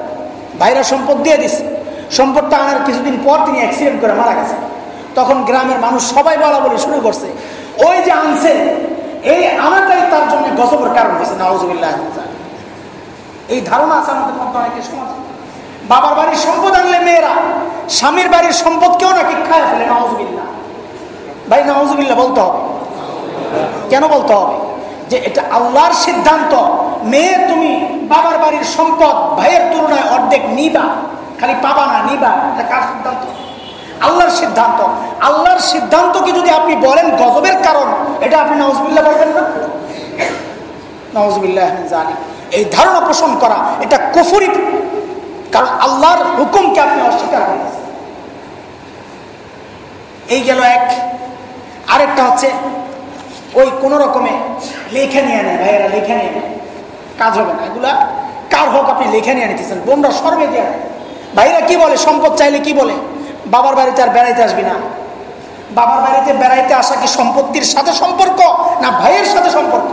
[SPEAKER 1] ভাইরা সম্পদ দিয়ে দিস সম্পদটা আনার কিছুদিন পর তিনি অ্যাক্সিডেন্ট করে মারা গেছে তখন গ্রামের মানুষ সবাই বলা বলি শুরু করছে, ওই যে আনছে, এই আনাটাই তার জন্য গজবের কারণ হয়েছে নওয়াজবিল্লাহ এই ধারণা আছে আমাদের মধ্যে অনেকের সমাজ। বাবার বাড়ির সম্পদ আনলে মেয়েরা, স্বামীর বাড়ির সম্পদ কেউ নাকি খায় ফেলে নওয়াজবিল্লাহ ভাই নওয়াজবিল্লাহ বলতে হবে। কেন বলতে হবে? যে এটা আল্লাহর সিদ্ধান্ত। মেয়ে তুমি বাবার বাড়ির সম্পদ, ভাইয়ের তুলনায় অর্ধেক নিবা। খালি পাবা না, নিবা। এটা কার সিদ্ধান্ত? আল্লাহর সিদ্ধান্ত। আল্লাহর সিদ্ধান্তকে যদি আপনি বলেন গজবের কারণ, এটা আপনি নওয়াজবিল্লাহ বলবেন না? নওয়াজবিল্লাহ জানি এই ধারণা পোষণ করা, এটা কুফুরি। কারণ আল্লাহর হুকুমকে আপনি অস্বীকার করেন। এই গেল এক। আরেকটা হচ্ছে ওই কোন রকমে লেখে নিয়ে নেয়, ভাইয়েরা লেখে নিয়ে নেয়। কাজ হবে না। এগুলা কার হোক আপনি লেখে নিয়ে নিতেছেন। বোনরা সর্বে দেয় ভাইরা কি বলে? সম্পদ চাইলে কি বলে? বাবার বাড়িতে আর বেড়াইতে আসবি না। বাবার বাড়িতে বেড়াইতে আসা কি সম্পত্তির সাথে সম্পর্ক না ভাইয়ের সাথে সম্পর্ক?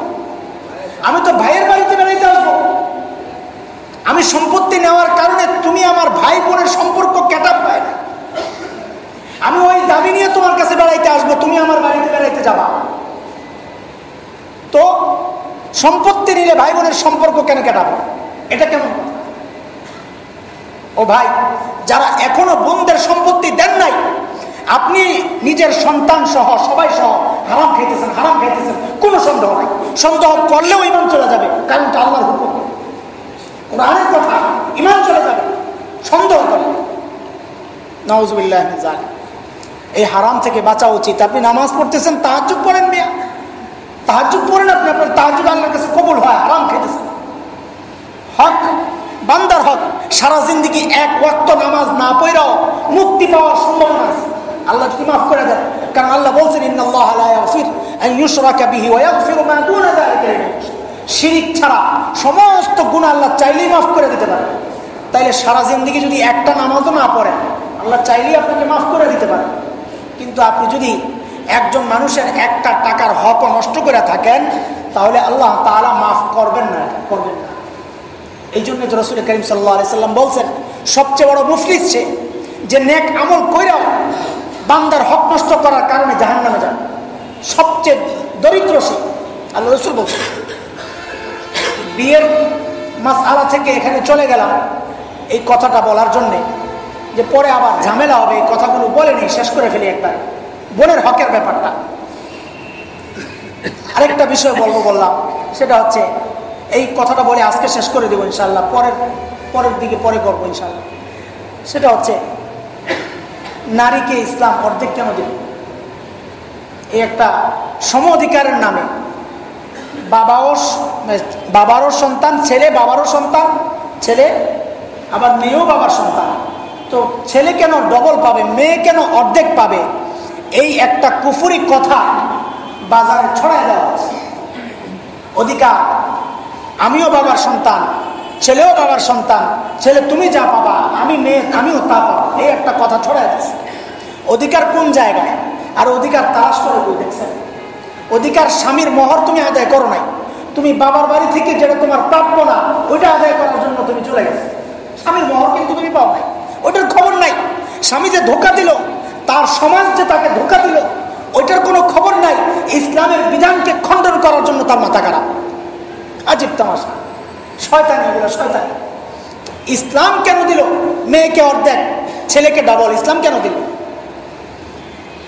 [SPEAKER 1] আমি তো ভাইয়ের বাড়িতে বেড়াইতে আসব। আমি সম্পত্তি নেওয়ার কারণে তুমি আমার ভাই বোনের সম্পর্ক কেটাপ পায় না। আমি ওই দাবি নিয়ে তোমার কাছে বেড়াইতে আসব, তুমি আমার বাড়িতে বেড়াইতে যাবা। তো সম্পত্তি নিলে ভাই বোনের সম্পর্ক কেন কেটাবো? এটা কেমন? ও ভাই, যারা এখনও বোনদের সম্পত্তি দেন নাই, আপনি নিজের সন্তান সহ, সবাই সহ হারাম খাইতেছেন হারাম খাইতেছেন, কোনো সন্দেহ নাই। সন্দেহ করলেও ইমান চলে যাবে কারণ আল্লাহর হুকুম। কোরআনের কথা ইমান চলে যাবে, সন্দেহ করে নওয়াজবিল্লাহ এই হারাম থেকে বাঁচা উচিত। আপনি নামাজ পড়তেছেন তাহাজুদ পড়েন মিয়া। তাহাজুদ পড়েন আপনি? আপনার তাহাজুদ আল্লাহর কাছে কবুল হয়, হারাম খাইতেছেন হক, বান্দার হক, সারা জিন্দিগি এক ওয়াক্ত নামাজ না পড়াও মুক্তি পাওয়ার সম্ভাবনা আছে। আল্লাহ যদি মাফ করে দেন, কারণ আল্লাহ বলছেন শিরিক ছাড়া সমস্ত গুনাহ আল্লাহ চাইলেই মাফ করে দিতে পারে তাইলে সারা জিন্দিগি যদি একটা নামাজও না পড়েন, আল্লাহ চাইলেই আপনাকে মাফ করে দিতে পারে কিন্তু আপনি যদি একজন মানুষের একটা টাকার হক নষ্ট করে থাকেন, তাহলে আল্লাহ তাআলা মাফ করবেন না করবেন না। এই জন্য তো রসুল করিম সাল্লাম বলছেন, সবচেয়ে বড় মুফলিস সে যে নেক আমল কইরাও বান্দার হক নষ্ট করার কারণে জাহান নামে যান সবচেয়ে দরিদ্র সে আল্লাহ রসুল বলছেন। বিয়ের মাস আলা থেকে এখানে চলে গেলাম, এই কথাটা বলার জন্যে যে পরে আবার ঝামেলা হবে, এই কথাগুলো বলেনি শেষ করে ফেলি একবার। বোনের হকের ব্যাপারটা। আরেকটা বিষয় বলব বললাম, সেটা হচ্ছে এই কথাটা বলে আজকে শেষ করে দেবো ইনশাল্লাহ পরের পরের দিকে পরে করব ইনশাল্লাহ সেটা হচ্ছে, নারীকে ইসলাম অর্ধেক কেন দিল? এই একটা সম অধিকারের নামে। বাবাও বাবারও সন্তান, ছেলে বাবারও সন্তান, ছেলে আবার মেয়েও বাবার সন্তান। তো ছেলে কেন ডবল পাবে, মেয়ে কেন অর্ধেক পাবে? এই একটা কুফুরি কথা বাজারে ছড়ায় দেওয়া অধিকার, আমিও বাবার সন্তান, ছেলেও বাবার সন্তান, ছেলে তুমি যা পাবা, আমি মেয়ে, আমিও তা পাবো। এই একটা কথা ছড়ায় দিচ্ছে অধিকার কোন জায়গায়? আর অধিকার তালাশ করে বই দেখছেন অধিকার স্বামীর মহর তুমি আদায় করো নাই। তুমি বাবার বাড়ি থেকে যেটা তোমার প্রাপ্য না, ওইটা আদায় করার জন্য তুমি চলে গেছো। স্বামীর মহর কিন্তু তুমি পাও নাই। ওইটার খবর নাই। স্বামী যে ধোকা দিল তার সমাজ যে তাকে ধোকা দিল, ওইটার কোনো খবর নাই। ইসলামের বিধানকে খণ্ডন করার জন্য তার মাথা খারাপ। আজীব তামাশা। শয়তানি এগুলো, শয়তানি। ইসলাম কেন দিল? মেয়েকে অর্ধেক, ছেলেকে ডাবল ইসলাম কেন দিল?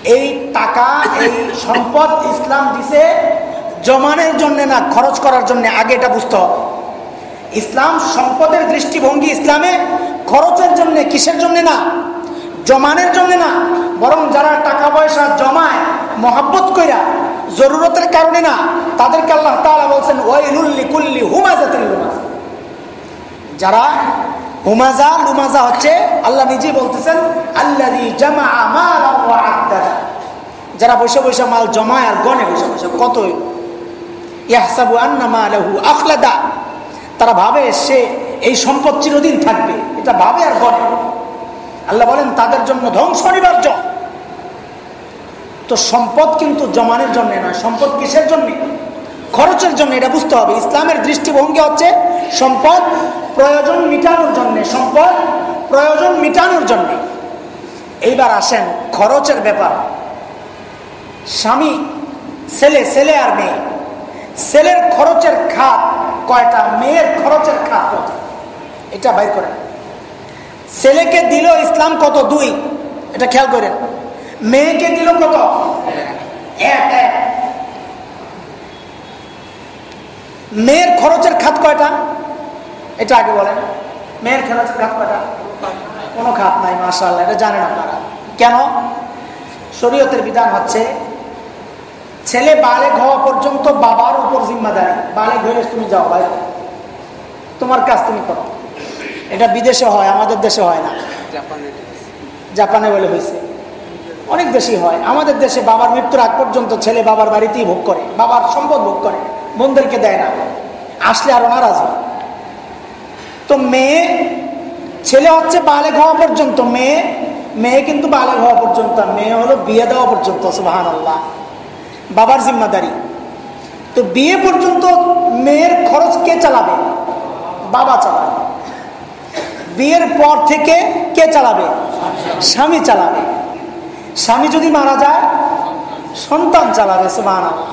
[SPEAKER 1] এই টাকা, এই সম্পদ ইসলাম দিছে জমানের জন্য না, খরচ করার জন্য। আগে এটা বুঝতে হবে। ইসলাম সম্পদের দৃষ্টিভঙ্গি ইসলামে, খরচের জন্য, কিসের জন্য না? জমানের জন্য না, বরং যারা টাকা পয়সা জমায়, মহাব্বত কইরা, জরুরতের কারণে না, তাদেরকে আল্লাহ তালা বলছেন ওয়াইলুল্লি কুল্লি হুমাজাতিল লুমাজা। যারা হুমাজা, লুমাজা হচ্ছে, আল্লাহ নিজে বলতেছেন আল্লাহি যারা বসে বসে মাল জমায় আর গনে বসে বসে, কত আন্না তারা ভাবে সে এই সম্পদ চিরদিন থাকবে, এটা ভাবে আর গনে। আল্লাহ বলেন, তাদের জন্য ধ্বংস অনিবার্য। তো সম্পদ কিন্তু জমানের জন্য নয়, সম্পদ কিসের জন্য? খরচের জন্য, এটা বুঝতে হবে। ইসলামের দৃষ্টিভঙ্গি হচ্ছে সম্পদ প্রয়োজন মিটানোর জন্য, সম্পদ প্রয়োজন মিটানোর জন্য। এইবার আসেন খরচের ব্যাপার। স্বামী, ছেলে ছেলে আর মেয়ে। ছেলের খরচের খাত কয়টা? মেয়ের খরচের খাত কয়টা? এটা বাইর করেন। ছেলেকে দিল ইসলাম কত? দুই। এটা খেয়াল করেন। মেয়েকে দিল কত? এক। এক মেয়ের খরচের খাত কয়টা? এটা আগে বলেন। মেয়ের খরচের খাত কয়টা? কোনো খাত নাই মাসাল্লাহ এটা জানেন আপনারা। কেন? শরীয়তের বিধান হচ্ছে, ছেলে বালে হওয়া পর্যন্ত বাবার উপর জিম্মাদারি। বালে হয়ে তুমি যাও বাইরে তোমার কাজ তুমি করো। এটা বিদেশে হয় আমাদের দেশে হয় না। জাপানে বলে হয়েছে। অনেক দেশই হয়। আমাদের দেশে বাবার মৃত্যুর আগ পর্যন্ত ছেলে বাবার বাড়িতেই ভোগ করে বাবার সম্পদ ভোগ করে বোনদেরকে দেয় না। আসলে আরও নারাজ হয়। তো মেয়ে ছেলে হচ্ছে বালে হওয়া পর্যন্ত মেয়ে মেয়ে কিন্তু বালে হওয়া পর্যন্ত মেয়ে হলো বিয়ে দেওয়া পর্যন্ত সুবাহান আল্লাহ বাবার জিম্মাদারি। তো বিয়ে পর্যন্ত মেয়ের খরচ কে চালাবে? বাবা চালাবে। বিয়ের পর থেকে কে চালাবে? স্বামী চালাবে। স্বামী যদি মারা যায়, সন্তান চালাবে সুবাহান আল্লাহ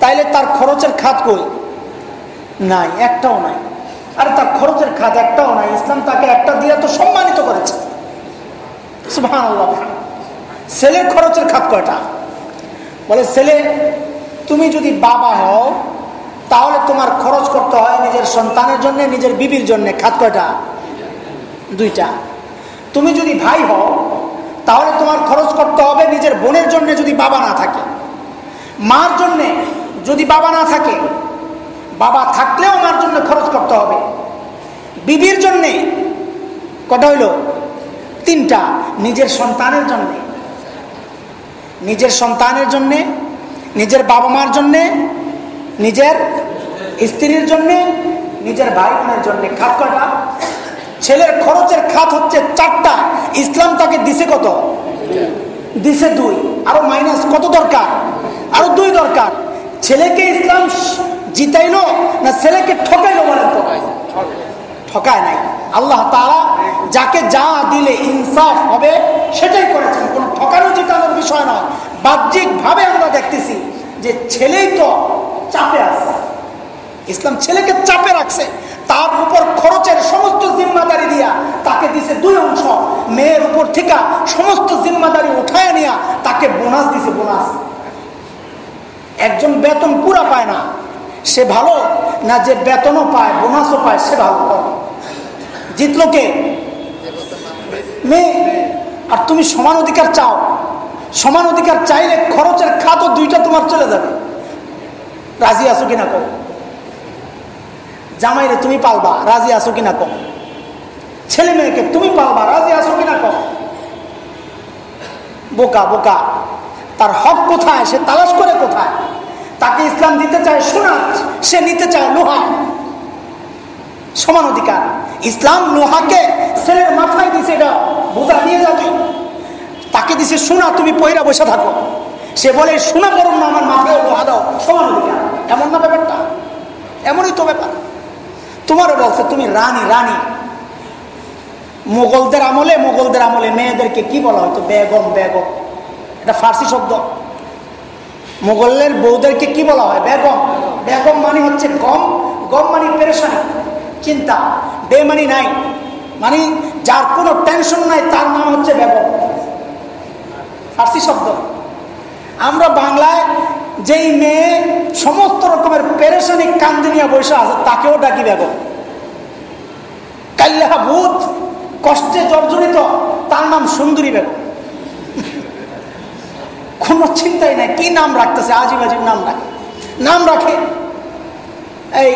[SPEAKER 1] তাইলে তার খরচের খাত কই? নাই, একটাও নাই। আরে তার খরচের খাত একটাও নাই। ইসলাম তাকে একটা দিয়ে তো সম্মানিত করেছে। ছেলের খরচের খাত কয়টা? বলে, ছেলে, তুমি যদি বাবা হও, তাহলে তোমার খরচ করতে হয় নিজের সন্তানের জন্য, নিজের বিবির জন্য। খাত কয়টা? দুইটা। তুমি যদি ভাই হও, তাহলে তোমার খরচ করতে হবে নিজের বোনের জন্য যদি বাবা না থাকে। মার জন্যে যদি বাবা না থাকে, বাবা থাকলেও মার জন্য খরচ করতে হবে। বিবির জন্যে কটা হইল? তিনটা। নিজের সন্তানের জন্যে। নিজের সন্তানের জন্যে, নিজের বাবা মার জন্যে, নিজের স্ত্রীর জন্যে, নিজের ভাই বোনের জন্যে। খাপ কটা ছেলের খরচের খাত হচ্ছে চারটা। ইসলাম তাকে দিছে কত? দিছে দুই। আরও মাইনাস কত দরকার? আরও দুই দরকার। ছেলেকে ইসলাম জিতাইলো না ছেলেকে ঠকাইলো বলেন তো? ঠকায় নাই। আল্লাহ তারা যাকে যা দিলে ইনসাফ হবে, সেটাই করেছেন। কোন ঠকানো জিতানোর বিষয় নয়। বাহ্যিক ভাবে আমরা দেখতেছি যে ছেলেই তো চাপে আছে। ইসলাম ছেলেকে চাপে রাখছে। তার উপর খরচের সমস্ত জিম্মাদারি দিয়া তাকে দিছে দুই অংশ। মেয়ের উপর থেকে সমস্ত জিম্মাদারি উঠায় নিয়া তাকে বোনাস দিছে, বোনাস। একজন বেতন পুরা পায় না, সে ভালো, না যে বেতনও পায়, বোনাসও পায়, সে ভালো। জিতলো কে? মেয়ে। আর তুমি সমান অধিকার চাও। সমান অধিকার চাইলে খরচের খাতও দুইটা তোমার চলে যাবে। রাজি আছো কিনা কম জামাইরে তুমি পালবা, রাজি আছো কিনা কম ছেলে মেয়েকে তুমি পালবা, রাজি আসো কিনা কম বোকা বোকা, তার হক কোথায়? সে তালাশ করে কোথায়? তাকে ইসলাম দিতে চায় সোনা সে নিতে চায় লোহা। সমান অধিকার। ইসলাম লোহাকে ছেলের মাথায় দিছে, এটা বোঝা নিয়ে যাবে তাকে দিছে সোনা তুমি পয়রা বসে থাকো। সে বলে, সোনা করুন না, আমার মাথায় লোহা দাও। সমান অধিকার। এমন না ব্যাপারটা? এমনই তো ব্যাপার। তোমারও বলছে, তুমি রানী রানী। মোগলদের আমলে মোগলদের আমলে মেয়েদেরকে কি বলা হয়তো বেগম বেগম। এটা ফার্সি শব্দ। মোগলের বউদেরকে কি বলা হয়? বেগম। বেগম মানে হচ্ছে গম। গম মানে পেরেশানি, চিন্তা, বেমানি নাই। মানে যার কোনো টেনশন নাই, তার নাম হচ্ছে বেগম। ফার্সি শব্দ। আমরা বাংলায় যেই মেয়ে সমস্ত রকমের পেরেশানি কান্দিনিয়া বৈশা আছে, তাকেও ডাকি বেগম কাল্লাহা ভূত, কষ্টে জর্জরিত, তার নাম সুন্দরী বেগম। কোনো চিন্তাই নাই, কি নাম রাখতেছে, আজিব আজিব নাম রাখে। নাম রাখে এই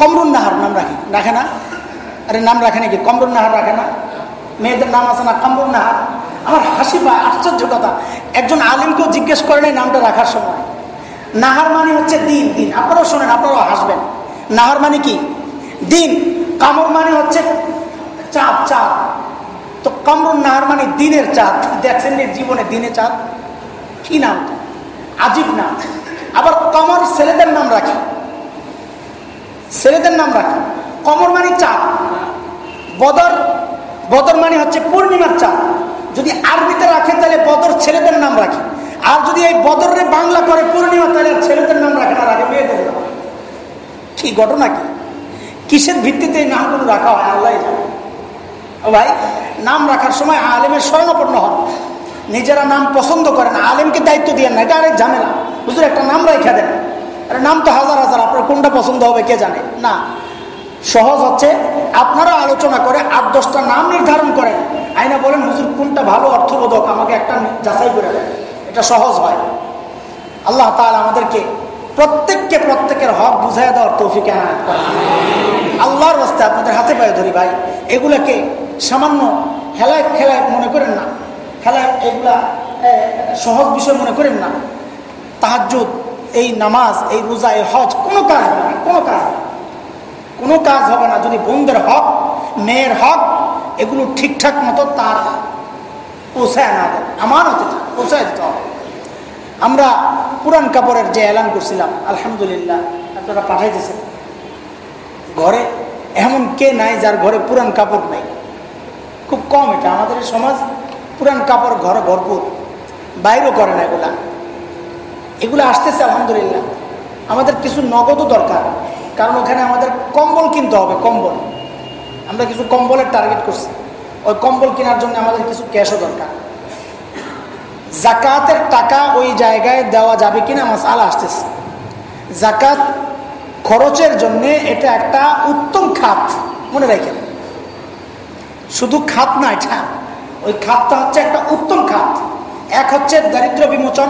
[SPEAKER 1] কমরুন নাহার নাম রাখে। রাখে না? আরে নাম রাখে নাকি? কমরুন নাহার রাখে না? মেয়েদের নাম আছে না কামরুন নাহার? আমার হাসি পায়, আশ্চর্য কথা। একজন আলিমকেও জিজ্ঞেস করে নাই নামটা রাখার সময়। নাহার মানে হচ্ছে দিন দিন। আপনারাও শোনেন, আপনারাও হাসবেন। নাহার মানে কি? দিন। কামর মানে হচ্ছে চাঁদ চাঁদ। তো কামরুন নাহার মানে দিনের চাঁদ। দেখছেন যে জীবনে দিনে চাঁদ? কি নাম? আজীব নাম। আবার কমর ছেলেদের নাম রাখি। ছেলেদের নাম রাখি। কমর মানে চাঁদ। বদর বদর মানে হচ্ছে পূর্ণিমার চাঁদ। যদি আরবিতে রাখে, তাহলে বদর ছেলেদের নাম রাখে। আর যদি এই বদরে বাংলা করে পূর্ণিমা, তাহলে ছেলেদের নাম রাখে না রাখে মেয়েদের নাম কি ঘটনা কি? কিসের ভিত্তিতে এই নামগুলো রাখা হয়? আল্লাহ ভাই, নাম রাখার সময় আলেমের স্বর্ণপন্ন হন। নিজেরা নাম পছন্দ করেন, আলেমকে দায়িত্ব দিয়ে না এটা আরেক ঝামেলা হুজুর, একটা নাম রেখে দেন। আরে, নাম তো হাজার হাজার, আপনার কোনটা পছন্দ হবে, কে জানে? না সহজ হচ্ছে। আপনারা আলোচনা করে আট, দশটা নাম নির্ধারণ করেন। আইনা বলেন, হুজুর, কোনটা ভালো অর্থবোধক? আমাকে একটা যাচাই করে দেন। এটা সহজ হয়। আল্লাহ তাহলে আমাদেরকে প্রত্যেককে প্রত্যেকের হক বুঝাই দেওয়ার তৌফিকে আল্লাহর রাস্তে আপনাদের হাতে পায়ে ধরি ভাই। এগুলাকে সামান্য খেলায় খেলায় মনে করেন না। খেলায় এগুলা সহজ বিষয় মনে করেন না। তাহাজুদ এই নামাজ, এই রোজা, এই হজ কোনো কাজ না, কোনো কাজ কোনো কাজ হবে না। যদি বোনদের হক, মেয়ের হক, এগুলো ঠিকঠাক মতো তার পৌঁছায় না দেয়। আমার হতে পৌঁছায় দিতে হবে। আমরা পুরান কাপড়ের যে এলান করছিলাম, আলহামদুলিল্লাহ, আপনারা পাঠাইতেছেন। ঘরে এমন কে নাই যার ঘরে পুরান কাপড় নাই? খুব কম এটা। আমাদের সমাজ পুরান কাপড় ঘরে ভরপুর, বাইরেও করে না এগুলা। এগুলো আসতেছে, আলহামদুলিল্লাহ। আমাদের কিছু নগদও দরকার। কারণ ওখানে আমাদের কম্বল কিনতে হবে, কম্বল। আমরা কিছু কম্বলের টার্গেট করছি। ওই কম্বল কেনার জন্য আমাদের কিছু ক্যাশও দরকার। জাকাতের টাকা ওই জায়গায় দেওয়া যাবে কিনা আমার আলা আসতেছে। জাকাত খরচের জন্য এটা একটা উত্তম খাত, মনে রাখেন। শুধু খাত না এটা, ওই খাতটা হচ্ছে একটা উত্তম খাত। এক হচ্ছে দারিদ্র বিমোচন,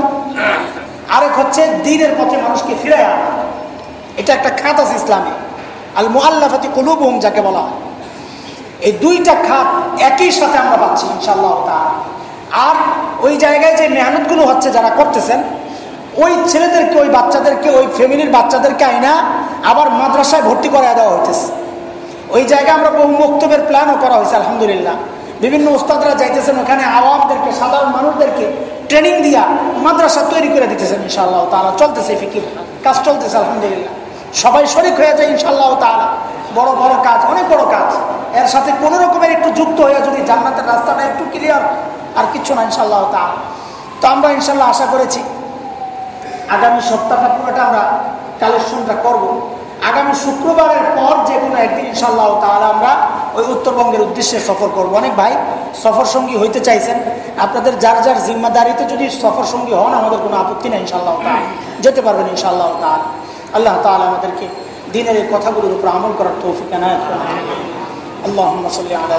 [SPEAKER 1] আরেক হচ্ছে দিনের পথে মানুষকে ফিরে আনা। এটা একটা খাত আছে ইসলামে। আল মোয়াল্লাফাতি কলুবুম যাকে বলা হয়। এই দুইটা খাত একই সাথে আমরা পাচ্ছি ইনশাল্লাহ আর ওই জায়গায় যে মেহনতগুলো হচ্ছে যারা করতেছেন, ওই ছেলেদেরকে, ওই বাচ্চাদেরকে, ওই ফ্যামিলির বাচ্চাদেরকে আইনা আবার মাদ্রাসায় ভর্তি করা দেওয়া হইতেছে। ওই জায়গায় আমরা বহু বক্তব্যের প্ল্যানও করা হয়েছে আলহামদুলিল্লাহ। বিভিন্ন ওস্তাদরা যাইতেছেন ওখানে, আওয়ামদেরকে, সাধারণ মানুষদেরকে ট্রেনিং দিয়া মাদ্রাসা তৈরি করে দিতেছেন ইনশাল্লাহ তারা চলতেছে ফিকির, কাজ চলতেছে, আলহামদুলিল্লাহ। সবাই শরিক হয়ে যায় ইনশাল্লাহ তারা বড় বড় কাজ, অনেক বড় কাজ। এর সাথে কোন রকমের একটু যুক্ত হয়ে যদি জান্নাতের রাস্তাটা একটু ক্লিয়ার আর কিছু না ইনশাল্লাহ তা তো আমরা ইনশাল্লাহ আশা করেছি, আগামী সপ্তাহটা পুরোটা আমরা কালেকশনটা করব। আগামী শুক্রবারের পর যে কোনো একদিন ইনশাল্লাহ তাহলে আমরা ওই উত্তরবঙ্গের উদ্দেশ্যে সফর করব। অনেক ভাই সফর সঙ্গী হইতে চাইছেন। আপনাদের যার যার জিম্মাদারিতে যদি সফর সঙ্গী হন, আমাদের কোনো আপত্তি নেই ইনশাল্লাহ তাহলে যেতে পারবেন ইনশাল্লাহ তাহলে আল্লাহ তাহলে আমাদেরকে দিনের এই কথাগুলোর উপর আমল করার তৌফিক এনায়ত আল্লাহ সাল্লি আলা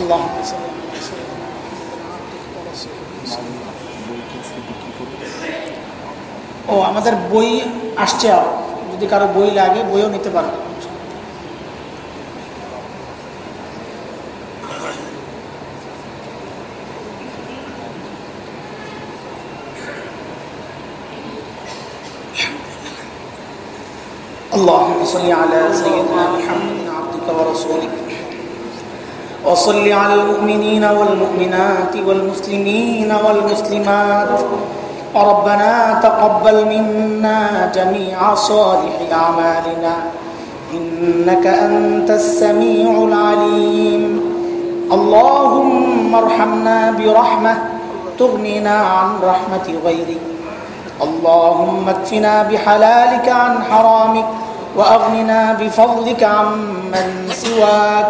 [SPEAKER 1] اللهم صل ও আমাদের বই আসছে যদি কারো বই লাগে বইও নিতে পারবে اللهم صل على سيدنا محمد عبدك ورسولك. وصل على المؤمنين والمؤمنات والمسلمين والمسلمات. ربنا تقبل منا جميع صالح أعمالنا. إنك أنت السميع العليم. اللهم ارحمنا برحمة تغنينا عن رحمة غيرك. اللهم اكفنا بحلالك عن حرامك. وأغننا بفضلك عن من سواك.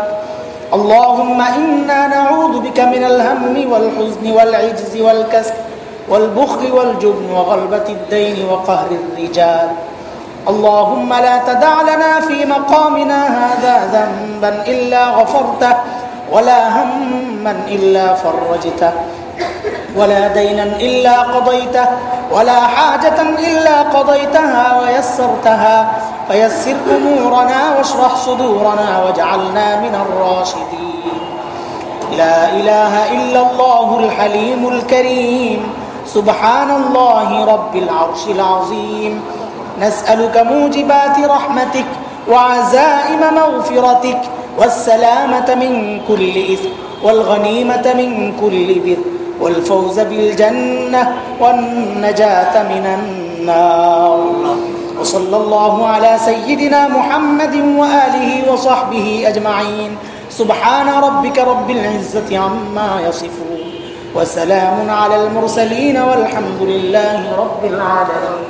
[SPEAKER 1] اللهم إنا نعوذ بك من الهم والحزن والعجز والكسل والبخل والجبن وغلبة الدين وقهر الرجال. اللهم لا تدع لنا في مقامنا هذا ذنبا إلا غفرته ولا هما إلا فرجته ولا دينا إلا قضيته ولا حاجة إلا قضيتها ويسرتها. فيسر أمورنا واشرح صدورنا واجعلنا من الراشدين. لا إله إلا الله الحليم الكريم. سبحان الله رب العرش العظيم. نسألك موجبات رحمتك وعزائم مغفرتك. والسلامة من كل إثم والغنيمة من كل بر. والفوز بالجنة والنجاة من النار. وصلى الله على سيدنا محمد وآله وصحبه أجمعين. سبحان ربك رب العزة عما يصفون. وسلام على المرسلين والحمد لله رب العالمين.